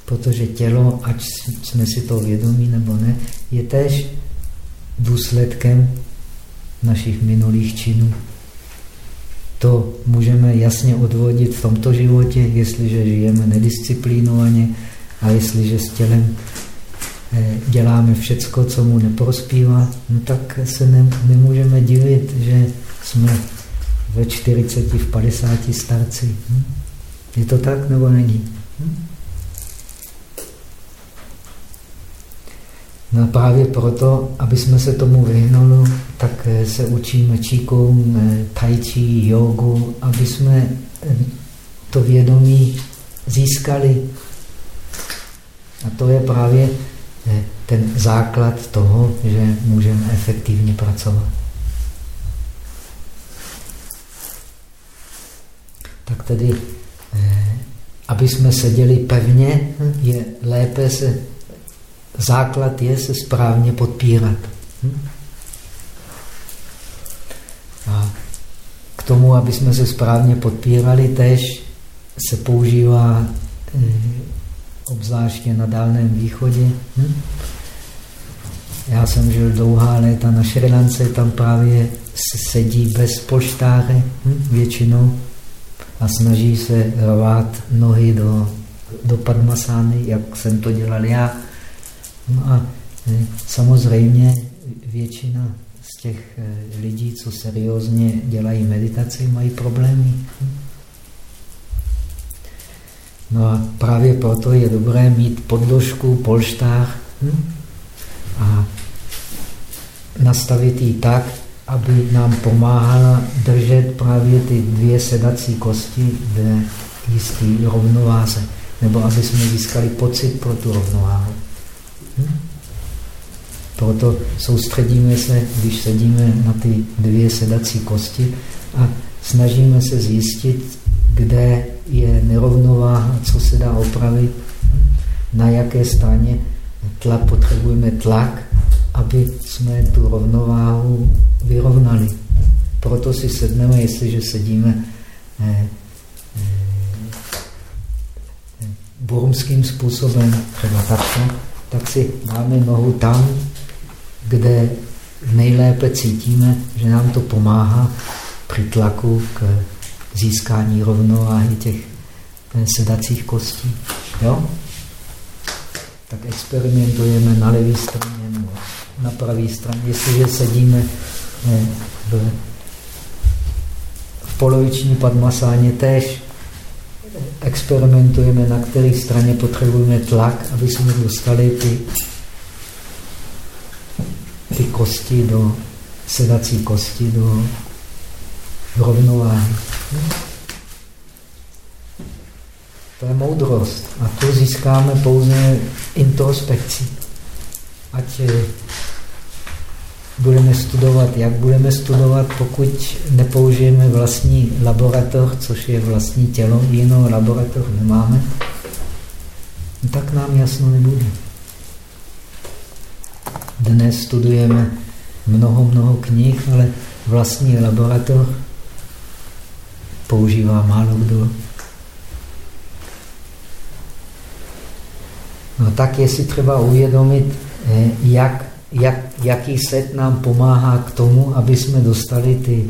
Protože tělo, ať jsme si to vědomí nebo ne, je též důsledkem našich minulých činů. To můžeme jasně odvodit v tomto životě, jestliže žijeme nedisciplínovaně a jestliže s tělem děláme všecko, co mu neprospívá, no tak se ne, nemůžeme divit, že jsme ve 40, v 50 starci. Hm? Je to tak nebo není? Hm? No právě proto, aby jsme se tomu vyhnuli, tak eh, se učíme číkům, eh, tai chi, jogu, aby jsme eh, to vědomí získali. A to je právě ten základ toho, že můžeme efektivně pracovat. Tak tedy, aby jsme seděli pevně, je lépe se základ je se správně podpírat. Hm? A k tomu, aby jsme se správně podpírali, tež se používá eh, obzvláště na Dálném východě. Hm? Já jsem žil dlouhá léta na Šrilance, tam právě sedí bez polštáře hm? většinou a snaží se rvát nohy do, do padmasány, jak jsem to dělal já. No a e, samozřejmě většina z těch e, lidí, co seriózně dělají meditaci, mají problémy. No a právě proto je dobré mít podložku, polštář hm? a nastavit ji tak, aby nám pomáhala držet právě ty dvě sedací kosti v jisté rovnováze, nebo aby jsme získali pocit pro tu rovnováhu. Proto soustředíme se, když sedíme na ty dvě sedací kosti a snažíme se zjistit, kde je nerovnováha, co se dá opravit, na jaké straně tla potřebujeme tlak, aby jsme tu rovnováhu vyrovnali. Proto si sedneme, jestliže sedíme eh, eh, burmským způsobem, třeba takto, tak si dáme nohu tam, kde nejlépe cítíme, že nám to pomáhá při tlaku k získání rovnováhy těch eh, sedacích kostí. Jo? Tak experimentujeme na levé straně nebo na pravé straně. Jestliže sedíme eh, v, v poloviční padmasáně tež, experimentujeme, na které straně potřebujeme tlak, aby jsme dostali ty, ty kosti do sedací kosti do rovnováhy. To je moudrost. A to získáme pouze introspekcí. Ať eh, budeme studovat, jak budeme studovat, pokud nepoužijeme vlastní laboratoř, což je vlastní tělo, jinou laboratoř nemáme, no tak nám jasno nebude. Dnes studujeme mnoho, mnoho knih, ale vlastní laboratoř používá málo kdo. No tak je si třeba uvědomit, eh, jak, jak, jaký set nám pomáhá k tomu, aby jsme dostali ty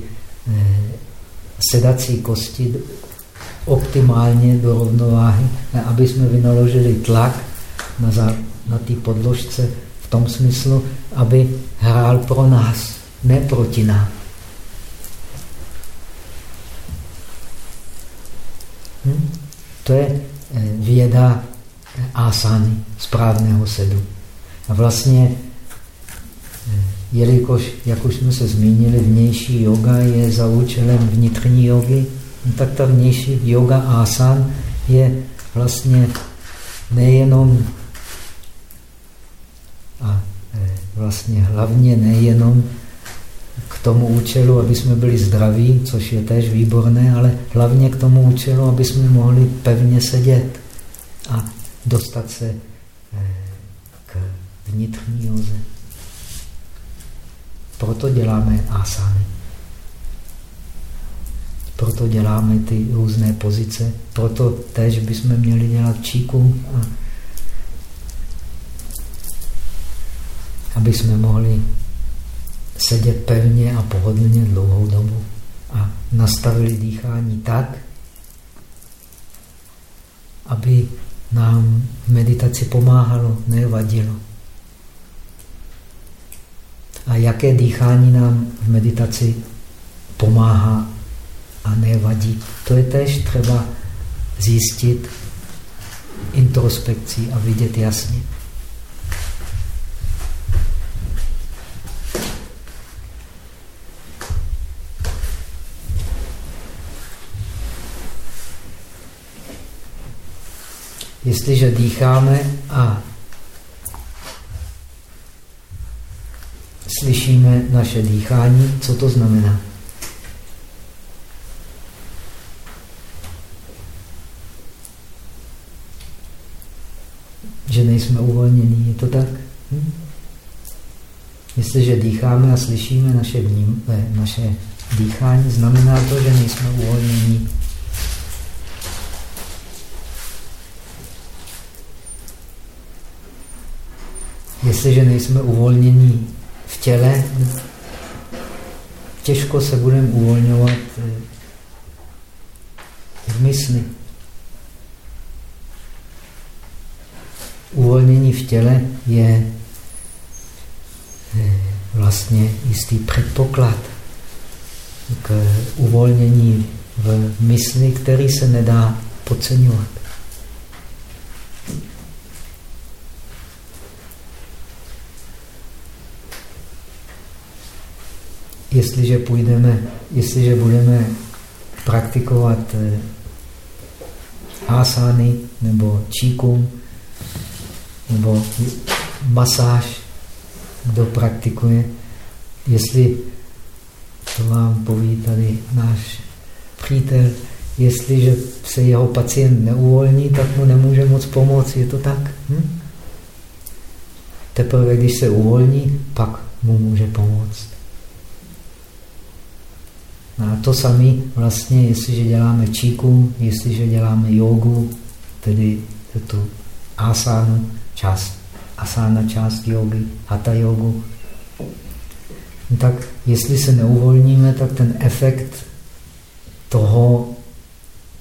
eh, sedací kosti optimálně do rovnováhy, aby jsme vynaložili tlak na, za, na té podložce v tom smyslu, aby hrál pro nás, ne proti nám. Hm? To je eh, věda asány, správného sedu. A vlastně, eh, jelikož, jak už jsme se zmínili, vnější yoga je za účelem vnitřní jogy, no tak ta vnější yoga asan je vlastně nejenom a eh, vlastně hlavně nejenom k tomu účelu, aby jsme byli zdraví, což je též výborné, ale hlavně k tomu účelu, aby jsme mohli pevně sedět a dostat se eh, k vnitřní joze. Proto děláme asány. Proto děláme ty různé pozice. Proto též bychom měli dělat číku, a aby jsme mohli sedět pevně a pohodlně dlouhou dobu. A nastavili dýchání tak, aby nám v meditaci pomáhalo, nevadilo. A jaké dýchání nám v meditaci pomáhá a nevadí, to je tež třeba zjistit introspekcí a vidět jasně. Jestliže dýcháme a slyšíme naše dýchání, co to znamená? Že nejsme uvolnění, je to tak? Hm? Jestliže dýcháme a slyšíme naše, vním, eh, naše dýchání, znamená to, že nejsme uvolnění. Jestliže nejsme uvolnění v těle, těžko se budeme uvolňovat eh, v mysli. Uvolnění v těle je eh, vlastně jistý předpoklad k uvolnění v mysli, který se nedá podceňovat. Jestliže půjdeme, jestliže budeme praktikovat eh, asány nebo číkum nebo masáž, kdo praktikuje, jestli, to vám poví tady náš přítel, jestliže se jeho pacient neuvolní, tak mu nemůže moc pomoct. Je to tak? Hm? Teprve, když se uvolní, pak mu může pomoct. No a to samé vlastně, jestliže děláme číku, jestliže děláme jogu, tedy tu asánu, část, asána část jogy, hatha jogu, no tak jestli se neuvolníme, tak ten efekt toho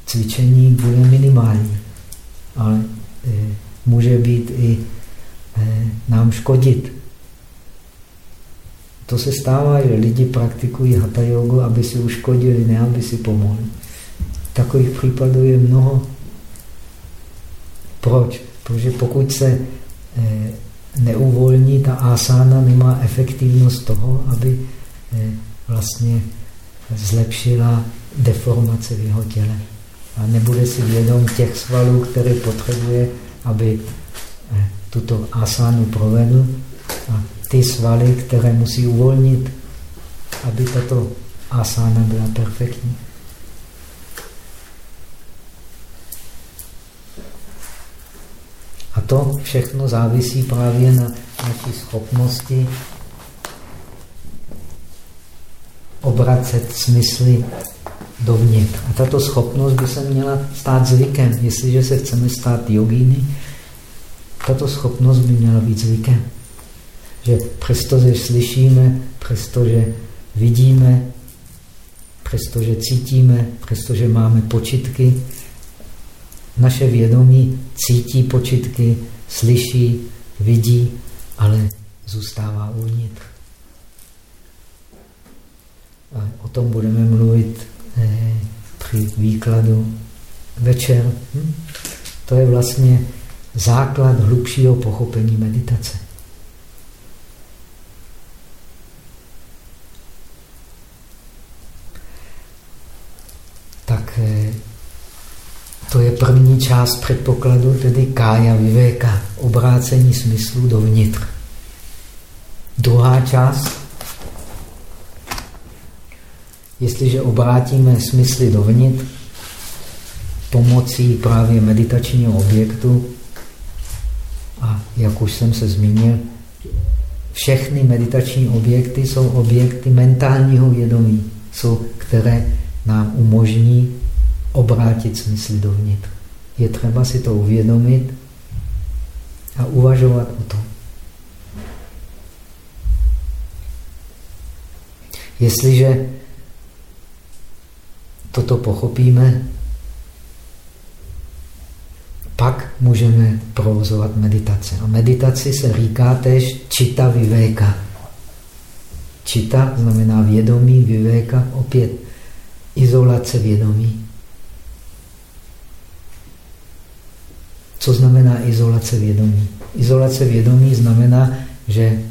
cvičení bude minimální. Ale e, může být i e, nám škodit. To se stává, že lidi praktikují hatha jogu, aby si uškodili, ne aby si pomohli. Takových případů je mnoho. Proč? Protože pokud se eh, neuvolní, ta asána nemá efektivnost toho, aby eh, vlastně zlepšila deformace v jeho těle. A nebude si vědom těch svalů, které potřebuje, aby eh, tuto asánu provedl. A ty svaly, které musí uvolnit, aby tato asána byla perfektní. A to všechno závisí právě na naší schopnosti obracet smysly dovnitř. A tato schopnost by se měla stát zvykem. Jestliže se chceme stát jogíny, tato schopnost by měla být zvykem. Že přestože slyšíme, přestože vidíme, přestože cítíme, přestože máme počitky, naše vědomí cítí počitky, slyší, vidí, ale zůstává uvnitř. A o tom budeme mluvit eh, při výkladu večer. Hm? To je vlastně základ hlubšího pochopení meditace. Tak eh, to je první část předpokladu, tedy kája vivéka, obrácení smyslu dovnitř. Druhá část, jestliže obrátíme smysly dovnitř pomocí právě meditačního objektu, a jak už jsem se zmínil, všechny meditační objekty jsou objekty mentálního vědomí, jsou, které nám umožní obrátit smysly dovnitř. Je třeba si to uvědomit a uvažovat o tom. Jestliže toto pochopíme, pak můžeme provozovat meditace. A meditaci se říká tež čita vivéka. Čita znamená vědomí, vivéka opět izolace vědomí. Co znamená izolace vědomí? Izolace vědomí znamená, že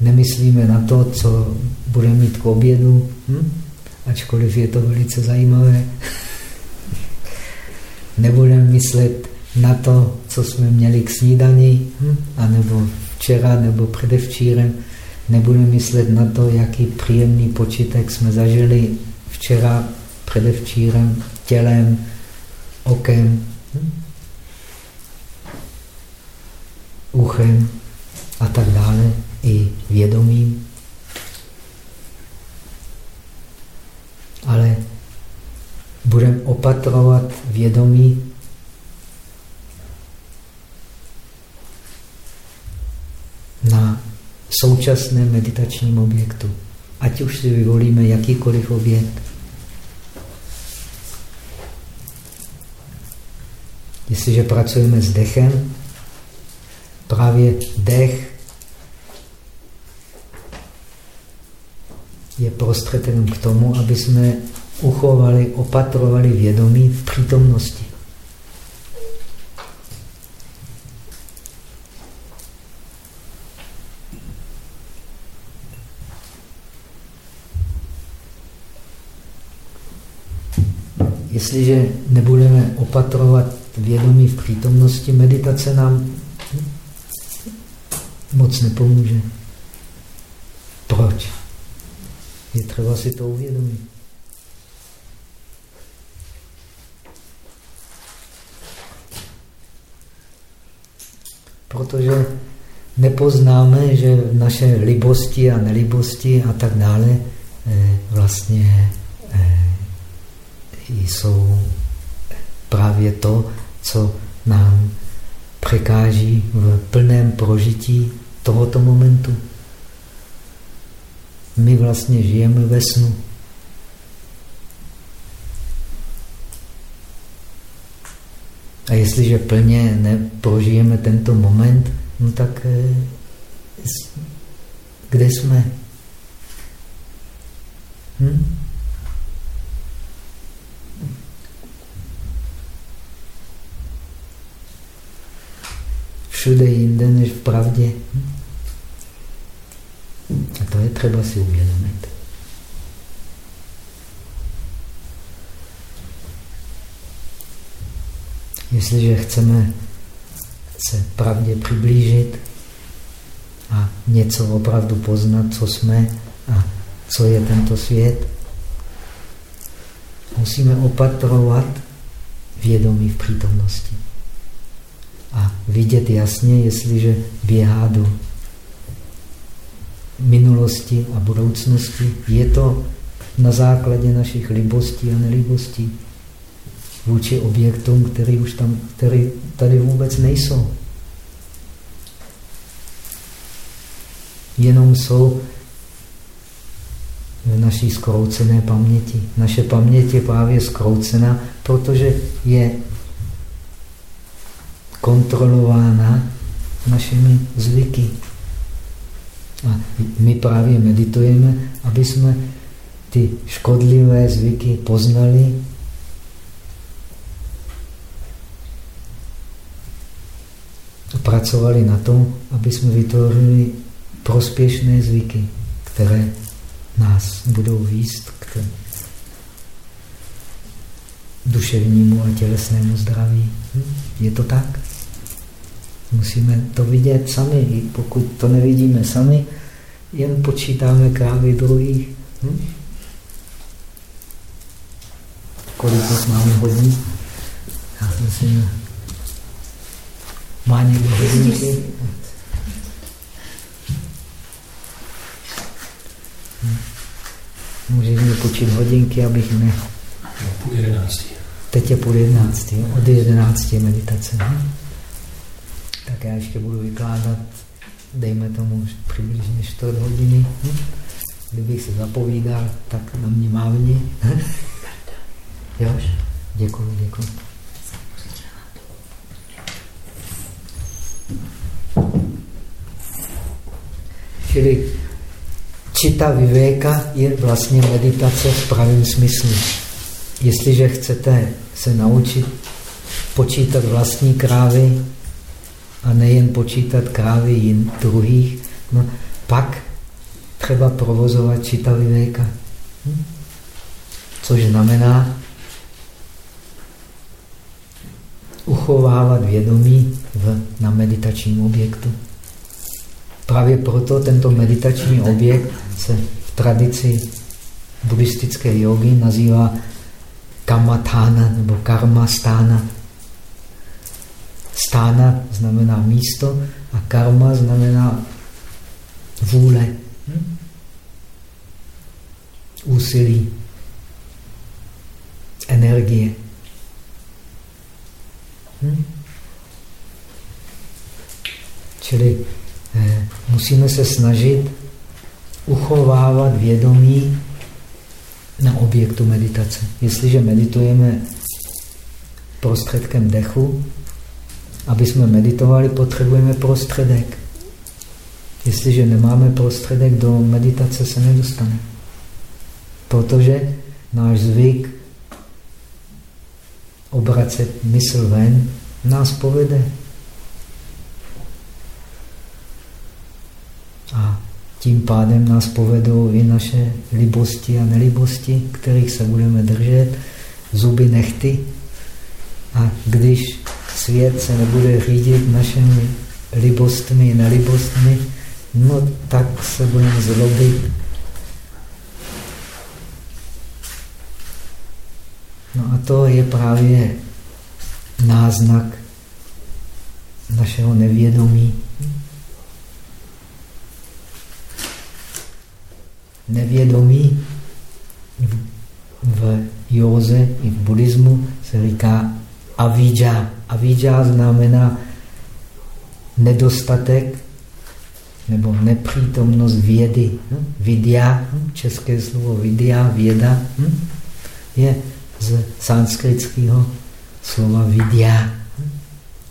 nemyslíme na to, co budeme mít k obědu, hm? ačkoliv je to velice zajímavé. Nebudeme myslet na to, co jsme měli k snídani, hm? anebo včera, nebo předevčírem. Nebudeme myslet na to, jaký příjemný počitek jsme zažili včera, předevčírem, tělem, okem, uchem a tak dále, i vědomím. Ale budeme opatrovat vědomí na současném meditačním objektu. Ať už si vyvolíme jakýkoliv objekt. Jestliže pracujeme s dechem, právě dech je prostředkem k tomu, aby jsme uchovali, opatrovali vědomí v přítomnosti. Jestliže nebudeme opatrovat vědomí v přítomnosti, meditace nám moc nepomůže. Proč? Je třeba si to uvědomit. Protože nepoznáme, že naše libosti a nelibosti a tak dále eh, vlastně eh, jsou právě to, co nám překáží v plném prožití tohoto momentu. my vlastně žijeme ve snu. A jestliže plně neprožijeme tento moment, no tak eh, kde jsme? Hm? Všude jinde než v pravdě. A to je třeba si uvědomit. Jestliže chceme se pravdě přiblížit a něco opravdu poznat, co jsme a co je tento svět, musíme opatrovat vědomí v přítomnosti. A vidět jasně, jestliže běhá do minulosti a budoucnosti, je to na základě našich libostí a nelibostí vůči objektům, které už tam, které tady vůbec nejsou. Jenom jsou v naší skroucené paměti. Naše paměť je právě skroucená, protože je kontrolována našimi zvyky. A my právě meditujeme, aby jsme ty škodlivé zvyky poznali pracovali na tom, aby jsme vytvořili prospěšné zvyky, které nás budou výst k duševnímu a tělesnému zdraví. Hm? Je to tak? Musíme to vidět sami. Pokud to nevidíme sami, jen počítáme krávy druhých. Hm? Kolik máme hodně? Já myslím, má někdo hodinky? Hm. Můžeš mi počít hodinky, abych ne... Půl jedenáctý. Teď je půl jedenáctý, od jedenácti meditace. Hm? Tak já ještě budu vykládat, dejme tomu přibližně čtvrt hodiny. Kdybych se zapovídal, tak na mě mávni. Jo? Děkuji, děkuji. Čili čita vivéka je vlastně meditace v pravém smyslu. Jestliže chcete se naučit počítat vlastní krávy a nejen počítat krávy jin druhých, no, pak třeba provozovat čita vivéka. Hm? Což znamená uchovávat vědomí v, na meditačním objektu. Právě proto tento meditační objekt se v tradici buddhistické jogy nazývá kamatána nebo karma stána. Znamená místo a karma znamená vůle, hm? úsilí, energie. Hm? Čili Eh, musíme se snažit uchovávat vědomí na objektu meditace. Jestliže meditujeme prostředkem dechu, aby jsme meditovali, potřebujeme prostředek. Jestliže nemáme prostředek, do meditace se nedostane. Protože náš zvyk obracet mysl ven nás povede A tím pádem nás povedou i naše libosti a nelibosti, kterých se budeme držet, zuby nechty. A když svět se nebude řídit našimi libostmi, nelibostmi, no tak se budeme zlobit. No a to je právě náznak našeho nevědomí. nevědomí v józe i v buddhismu se říká avidža. Avidža znamená nedostatek nebo nepřítomnost vědy. Hm? Vidya, hm? české slovo vidya, věda, hm? je z sanskritského slova vidya,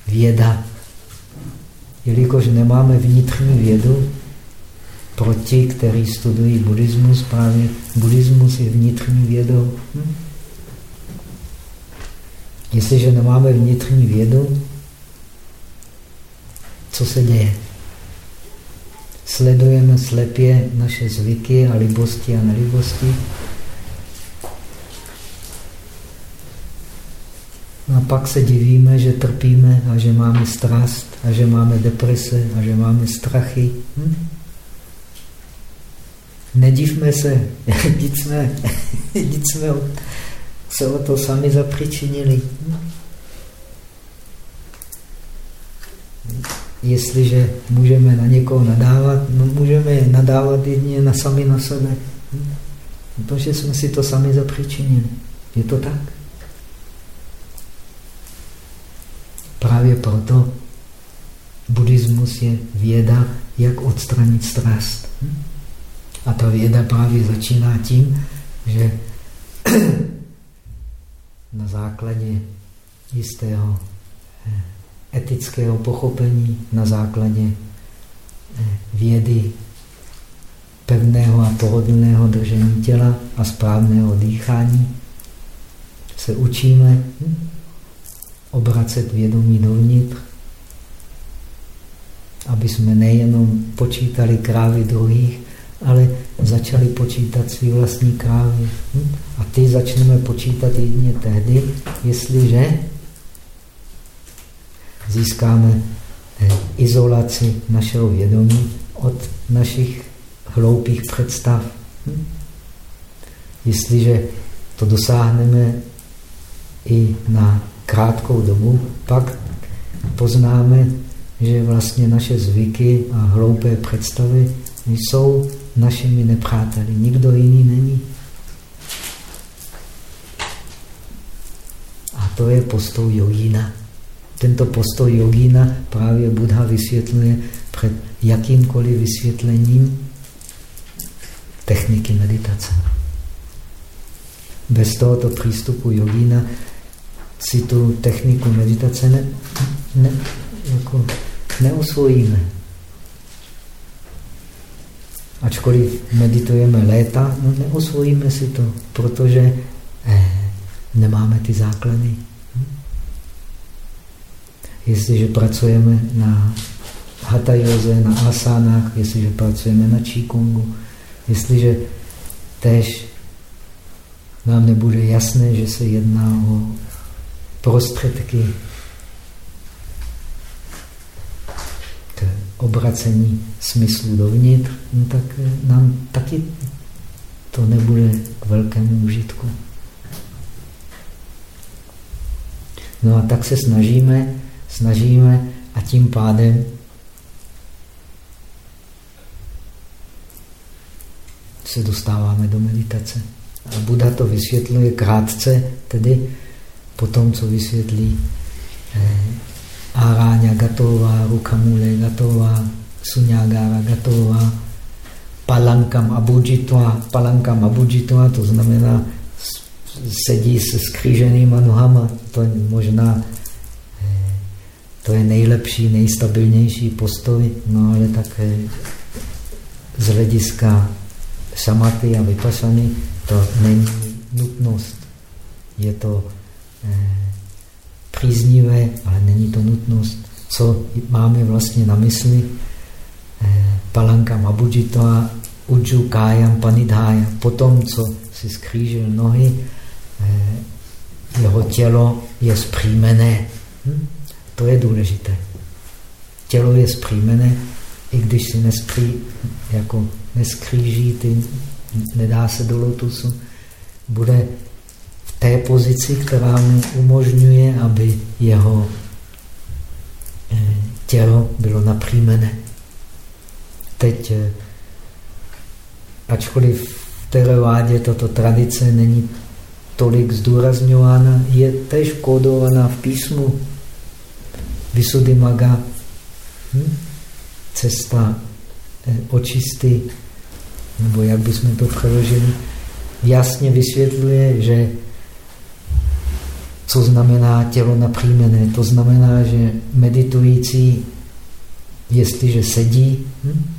věda. Jelikož nemáme vnitřní vědu, pro ti, kteří studují buddhismus, právě buddhismus je vnitřní vědou. Hm? Jestliže nemáme vnitřní vědu, co se děje? Sledujeme slepě naše zvyky a libosti a nelibosti. A pak se divíme, že trpíme a že máme strast a že máme deprese a že máme strachy. Hm? Nedivme se, nic jsme, nic jsme se o to sami zapřičinili. Jestliže můžeme na někoho nadávat, no můžeme nadávat jedině na sami na sebe. Protože jsme si to sami zapříčinili. Je to tak? Právě proto buddhismus je věda, jak odstranit strast. A ta věda právě začíná tím, že na základě jistého eh, etického pochopení, na základě eh, vědy pevného a pohodlného držení těla a správného dýchání se učíme obracet vědomí dovnitř, aby jsme nejenom počítali krávy druhých, ale začali počítat svý vlastní krávy. Hm? A ty začneme počítat jedině tehdy, jestliže získáme eh, izolaci našeho vědomí od našich hloupých představ. Hm? Jestliže to dosáhneme i na krátkou dobu, pak poznáme, že vlastně naše zvyky a hloupé představy jsou našimi nepřáteli. Nikdo jiný není. A to je postoj jogína. Tento postoj jogína právě Buddha vysvětluje před jakýmkoliv vysvětlením techniky meditace. Bez tohoto přístupu jogína si tu techniku meditace ne, ne, jako neosvojíme. Ačkoliv meditujeme léta, no neosvojíme si to, protože eh, nemáme ty základy. Jestliže pracujeme na hatha yoze, na asánách, jestliže pracujeme na číkungu, jestliže tež nám nebude jasné, že se jedná o prostředky obracení smyslu dovnitř, no tak eh, nám taky to nebude k velkému užitku. No a tak se snažíme, snažíme a tím pádem se dostáváme do meditace. A Buddha to vysvětluje krátce, tedy po tom, co vysvětlí eh, Aráňa gatová, Rukamule gatová, Sunyagara gatová, Palankam abudžitva. Palankam abudžitva, to znamená sedí se skříženýma nohama. To je možná eh, to je nejlepší, nejstabilnější postoj, no ale také z hlediska samaty a vypasany to není nutnost. Je to eh, příznivé, ale není to nutnost. Co máme vlastně na mysli? Eh, palanka mabudžitoa, udžu kájam panidhája. Potom, co si skřížil nohy, eh, jeho tělo je zpřímené. Hm? To je důležité. Tělo je zpřímené, i když si nespří, jako neskříží, ty, nedá se do lotusu, bude té pozici, která mu umožňuje, aby jeho eh, tělo bylo napřímené. Teď, eh, ačkoliv v teravádě tato tradice není tolik zdůrazňována, je tež kódovaná v písmu Visuddhimagga. Hm? Cesta eh, očisty, nebo jak bychom to přeložili, jasně vysvětluje, že co znamená tělo napřímené. To znamená, že meditující, jestliže sedí, hm?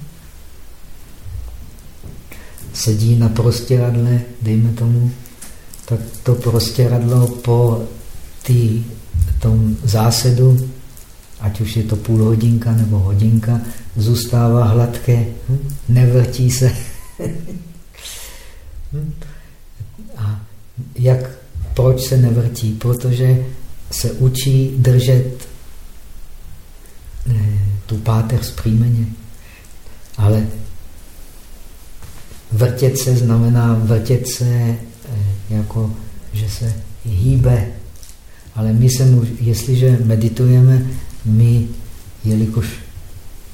sedí na prostěradle, dejme tomu, tak to prostěradlo po tý, tom zásadu, ať už je to půl hodinka nebo hodinka, zůstává hladké, hm? nevrtí se. hm? A jak, proč se nevrtí? Protože se učí držet eh, tu páter z příjmeně. Ale vrtět se znamená vrtět se eh, jako, že se hýbe. Ale my se, jestliže meditujeme, my, jelikož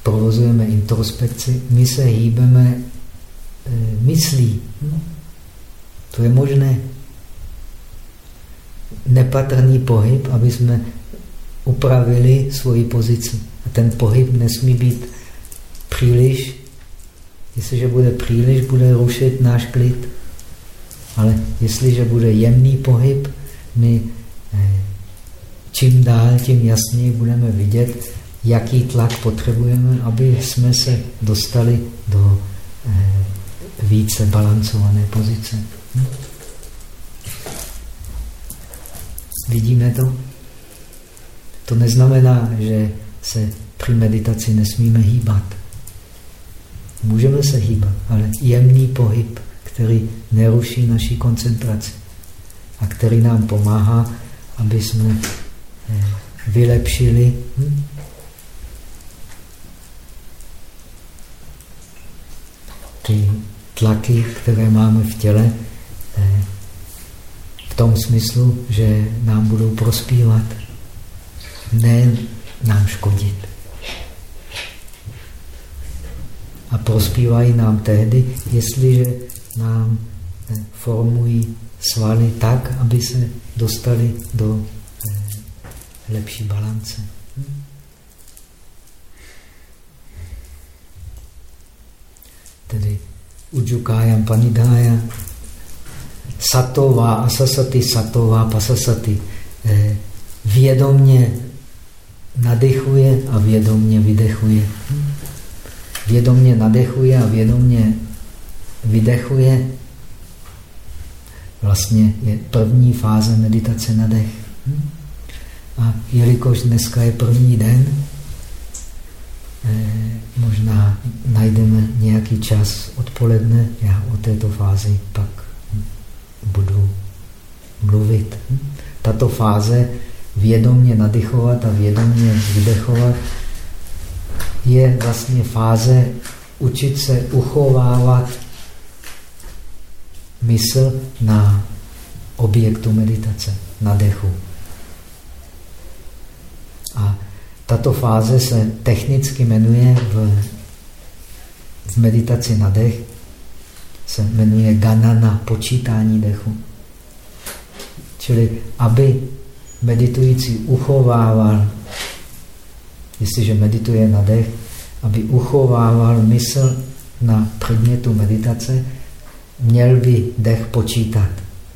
provozujeme introspekci, my se hýbeme e, myslí. To je možné. Nepatrný pohyb, aby jsme upravili svoji pozici. A ten pohyb nesmí být příliš, jestliže bude příliš, bude rušit náš klid. Ale jestliže bude jemný pohyb, my eh, čím dál, tím jasněji budeme vidět, jaký tlak potřebujeme, aby jsme se dostali do eh, více balancované pozice. Hm? Vidíme to? To neznamená, že se při meditaci nesmíme hýbat. Můžeme se hýbat, ale jemný pohyb, který neruší naší koncentraci a který nám pomáhá, aby jsme eh, vylepšili hm? ty tlaky, které máme v těle, v tom smyslu, že nám budou prospívat, ne nám škodit. A prospívají nám tehdy, jestliže nám formují svaly tak, aby se dostali do eh, lepší balance. Tedy Ujukayam Panidaya Satová asasati, satová pasasati. Eh, vědomně nadechuje a vědomně vydechuje. Vědomně nadechuje a vědomně vydechuje. Vlastně je první fáze meditace na dech. A jelikož dneska je první den, Eh, možná najdeme nějaký čas odpoledne, já o této fázi pak budu mluvit. Tato fáze vědomně nadychovat a vědomně vydechovat je vlastně fáze učit se uchovávat mysl na objektu meditace, na dechu. A tato fáze se technicky jmenuje v, v meditaci na dech, se jmenuje ganana, počítání dechu. Čili aby meditující uchovával, jestliže medituje na dech, aby uchovával mysl na předmětu meditace, měl by dech počítat.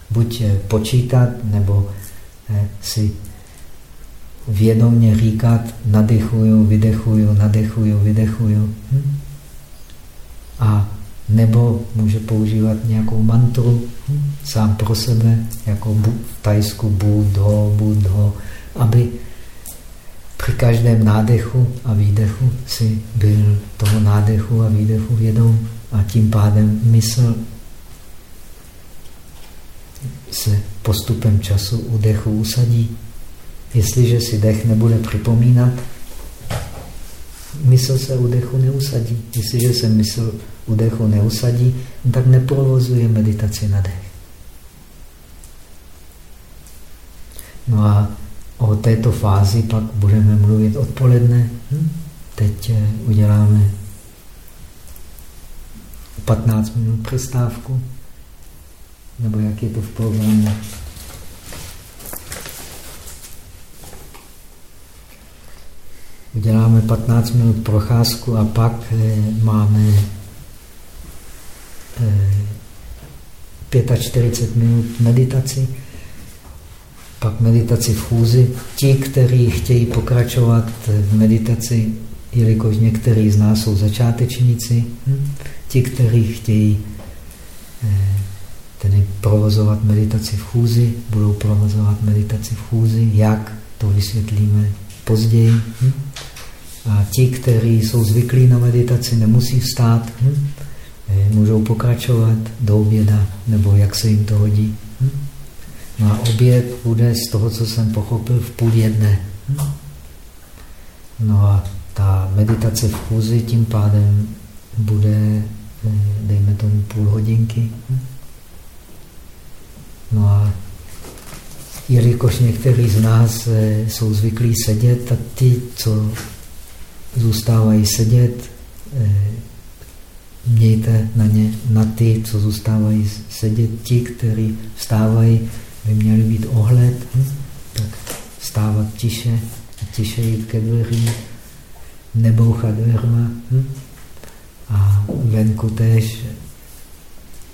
Buď počítat, nebo eh, si vědomně říkat, nadechuju, vydechuju, nadechuju, vydechuju. Hm? A nebo může používat nějakou mantru sám pro sebe, jako v tajsku budho, budho, aby při každém nádechu a výdechu si byl toho nádechu a výdechu vědom a tím pádem mysl se postupem času u dechu usadí. Jestliže si dech nebude připomínat, mysl se u dechu neusadí. Jestliže se mysl u dechu neusadí, tak neprovozuje meditaci na dech. No a o této fázi pak budeme mluvit odpoledne. Hm? Teď eh, uděláme 15 minut přestávku, nebo jak je to v programu. uděláme 15 minut procházku a pak eh, máme 45 minut meditaci, pak meditaci v chůzi. Ti, kteří chtějí pokračovat v meditaci, jelikož někteří z nás jsou začátečníci, hm? ti, kteří chtějí tedy provozovat meditaci v chůzi, budou provozovat meditaci v chůzi, jak, to vysvětlíme později. Hm? A ti, kteří jsou zvyklí na meditaci, nemusí vstát, hm? Eh, můžou pokračovat do oběda, nebo jak se jim to hodí. Hm? No a oběd bude z toho, co jsem pochopil, v půl jedné. Hm? No a ta meditace v chůzi tím pádem bude, eh, dejme tomu, půl hodinky. Hm? No a jelikož někteří z nás eh, jsou zvyklí sedět, tak ti, co zůstávají sedět, mějte na ně, na ty, co zůstávají sedět, ti, kteří vstávají, by měli být ohled, hm? tak vstávat tiše, tiše jít ke dveřím, nebouchat dveřma hm? a venku též,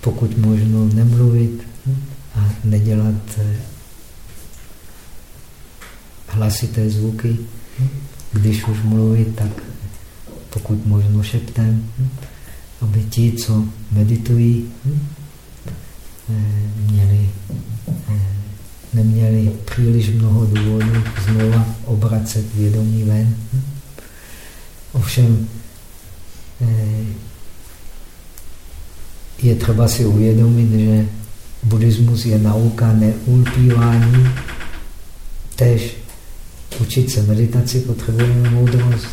pokud možno nemluvit, hm? a nedělat eh, hlasité zvuky. Když už mluvit, tak pokud možno šeptem, aby ti, co meditují, eh, měli, eh, neměli příliš mnoho důvodů znova obracet vědomí ven. Ovšem je třeba si uvědomit, že buddhismus je nauka neulpívání. Tež učit se meditaci potřebujeme moudrost.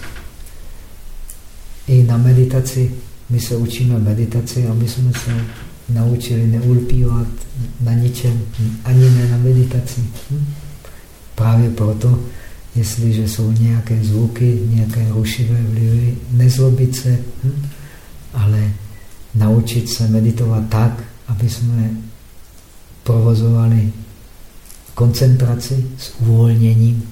I na meditaci my se učíme meditaci a my jsme se naučili neulpívat na ničem, ani ne na meditaci. Hm? Právě proto, jestliže jsou nějaké zvuky, nějaké rušivé vlivy, nezlobit se, hm? ale naučit se meditovat tak, aby jsme provozovali koncentraci s uvolněním.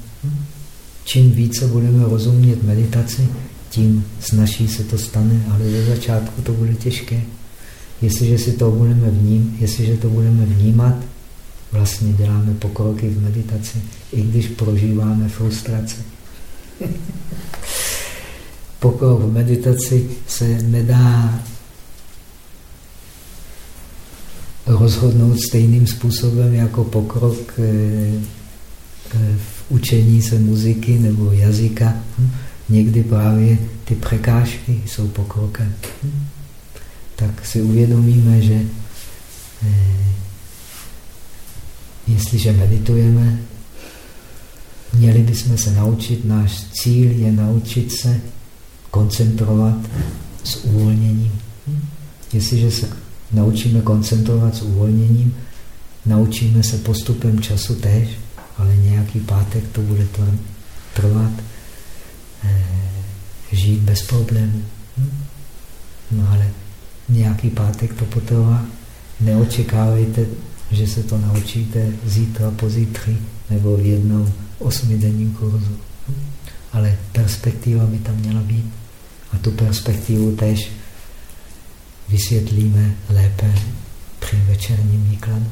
Čím více budeme rozumět meditaci, tím snaží se to stane, ale ze začátku to bude těžké. Jestliže si to budeme vním, jestliže to budeme vnímat, vlastně děláme pokroky v meditaci, i když prožíváme frustrace. Pokrok v meditaci se nedá rozhodnout stejným způsobem jako pokrok eh, eh, v učení se muziky nebo jazyka. Někdy právě ty překážky jsou pokrokem. Tak si uvědomíme, že eh, jestliže meditujeme, měli bychom se naučit, náš cíl je naučit se koncentrovat s uvolněním. Jestliže se naučíme koncentrovat s uvolněním, naučíme se postupem času též, ale nějaký pátek to bude trvat, žít bez problémů. Hm? No ale nějaký pátek to potrvá. Neočekávejte, že se to naučíte zítra, pozítří nebo v jednom osmidenním kurzu. Hm? Ale perspektiva by tam měla být. A tu perspektivu též vysvětlíme lépe při večerním výkladu.